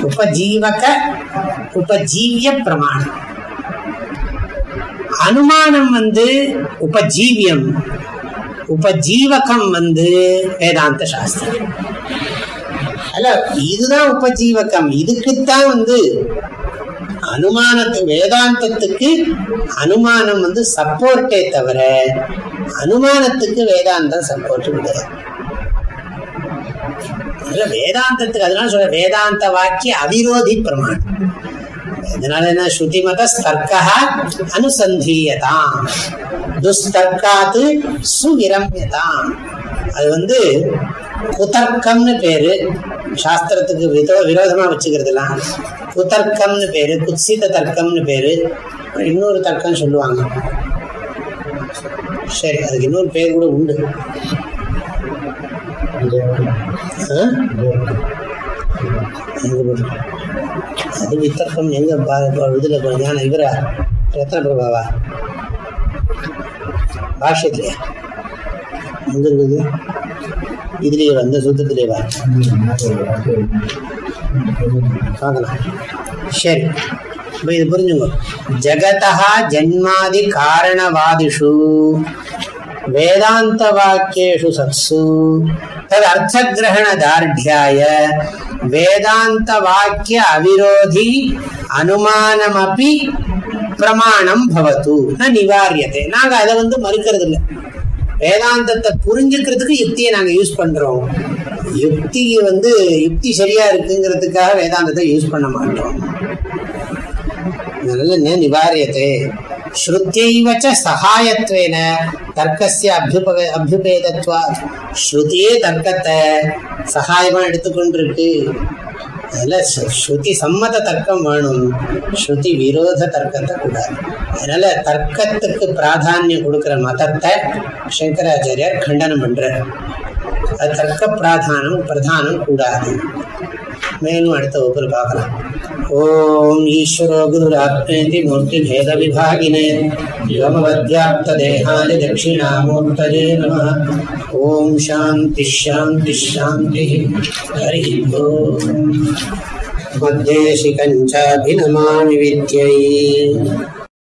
உபஜீவக உபஜீவிய பிரமாணம். அனுமானம் வந்து உபஜீவியம் உபஜீவகம் வந்து வேதாந்த சாஸ்திரம். அல்ல இதுதான் உபஜீவகம். இதுக்குத்தான் வந்து அனுமானத்து வேதாந்தத்துக்கு அனுமானம் வந்து சப்போர்ட்டே தவிர அனுமானத்துக்கு வேதாந்தம் சப்போர்ட் கிடையாது இல்ல வேதாந்தத்துக்கு அதனால சொல்ற வேதாந்த வாக்கிய அவிரோதி பிரமாணம். இதனால என்ன? ஸ்ருதி மத தர்க்கா அனுசந்தீயதாம். துஸ்தர்க்காத்து சுவிரம்யதாம். அது வந்து குதர்க்கம்னு பேரு. சாஸ்திரத்துக்கு விதோ விரோதமா வச்சுக்கிறதுலாம் குதர்க்கம்னு பேரு குத்சித தர்க்கம்னு பேரு. இன்னொரு தர்க்கம் சொல்லுவாங்க. சரி அதுக்கு இன்னொரு பேர் கூட உண்டு. அது வித்தர்க்கம் எங்க இதுல ஞான இவரா ரத்ன பிரபாவா பாஷ்யத்திலே எங்க இருக்குது இதுலயே வா, இந்த சூத்திரத்திலே வா பார்க்கலாம் சரி இப்ப இது புரிஞ்சுங்க ஜகதா ஜன்மாதி காரணவாதிஷு வேதாந்த வாக்கியேஷு சத்சு. தது அர்த்தகிரகண தார்டியாய வேதாந்த வாக்கிய அவிரோதி அனுமானமபி பிரமாணம் பவத்து. ந நிவாரியத்தை நாங்க அதை வந்து மறுக்கிறது இல்லை வேதாந்தத்தை புரிஞ்சுக்கிறதுக்கு யுக்தியை நாங்க யூஸ் பண்றோம். யுக்தி வந்து யுக்தி சரியா இருக்குங்கிறதுக்காக வேதாந்தத்தை யூஸ் பண்ண மாட்டோம். நல்ல நிவாரியத்தை. ஸ்ருத்தியைவ சகாயத்வேன தர்க்கஸ்ய அபியுப அபியுபேதத்வா ஸ்ருதியே தர்க்கத்தை சகாயமாக எடுத்துக்கொண்டிருக்கு. அதுல ஸ்ரு- ஸ்ருதி சம்மத தர்க்கம் வேணும். ஸ்ருதி விரோத தர்க்கத்தை கூடாது. அதனால தர்க்கத்துக்கு பிராதானியம் கொடுக்கிற மதத்தை சங்கராச்சாரியார் கண்டனம் பண்றார். அது தர்க்க பிராதானம் பிரதானம் கூடாது. ವೇಣು ಅಡ್ತ ಒಬ್ಬರು ಭಾಗನ ಓಂ ಈಶ್ವರೋ ಗುರುರಾತ್ಮೇತಿ ಮೂರ್ತಿ ಭೇದ ವಿಭಾಗಿನೇ ವ್ಯೋಮವದ್ಯಾಪ್ತ ದೇಹಾಯ ದಕ್ಷಿಣಾಮೂರ್ತಯೇ ನಮಃ ಓಂ ಶಾಂತಿ ಶಾಂತಿ ಶಾಂತಿ ಹರಿ ಮಧ್ಯೇಶಿಕಂಚಾಭಿನಮಾಮಿ ವಿದ್ಯೈ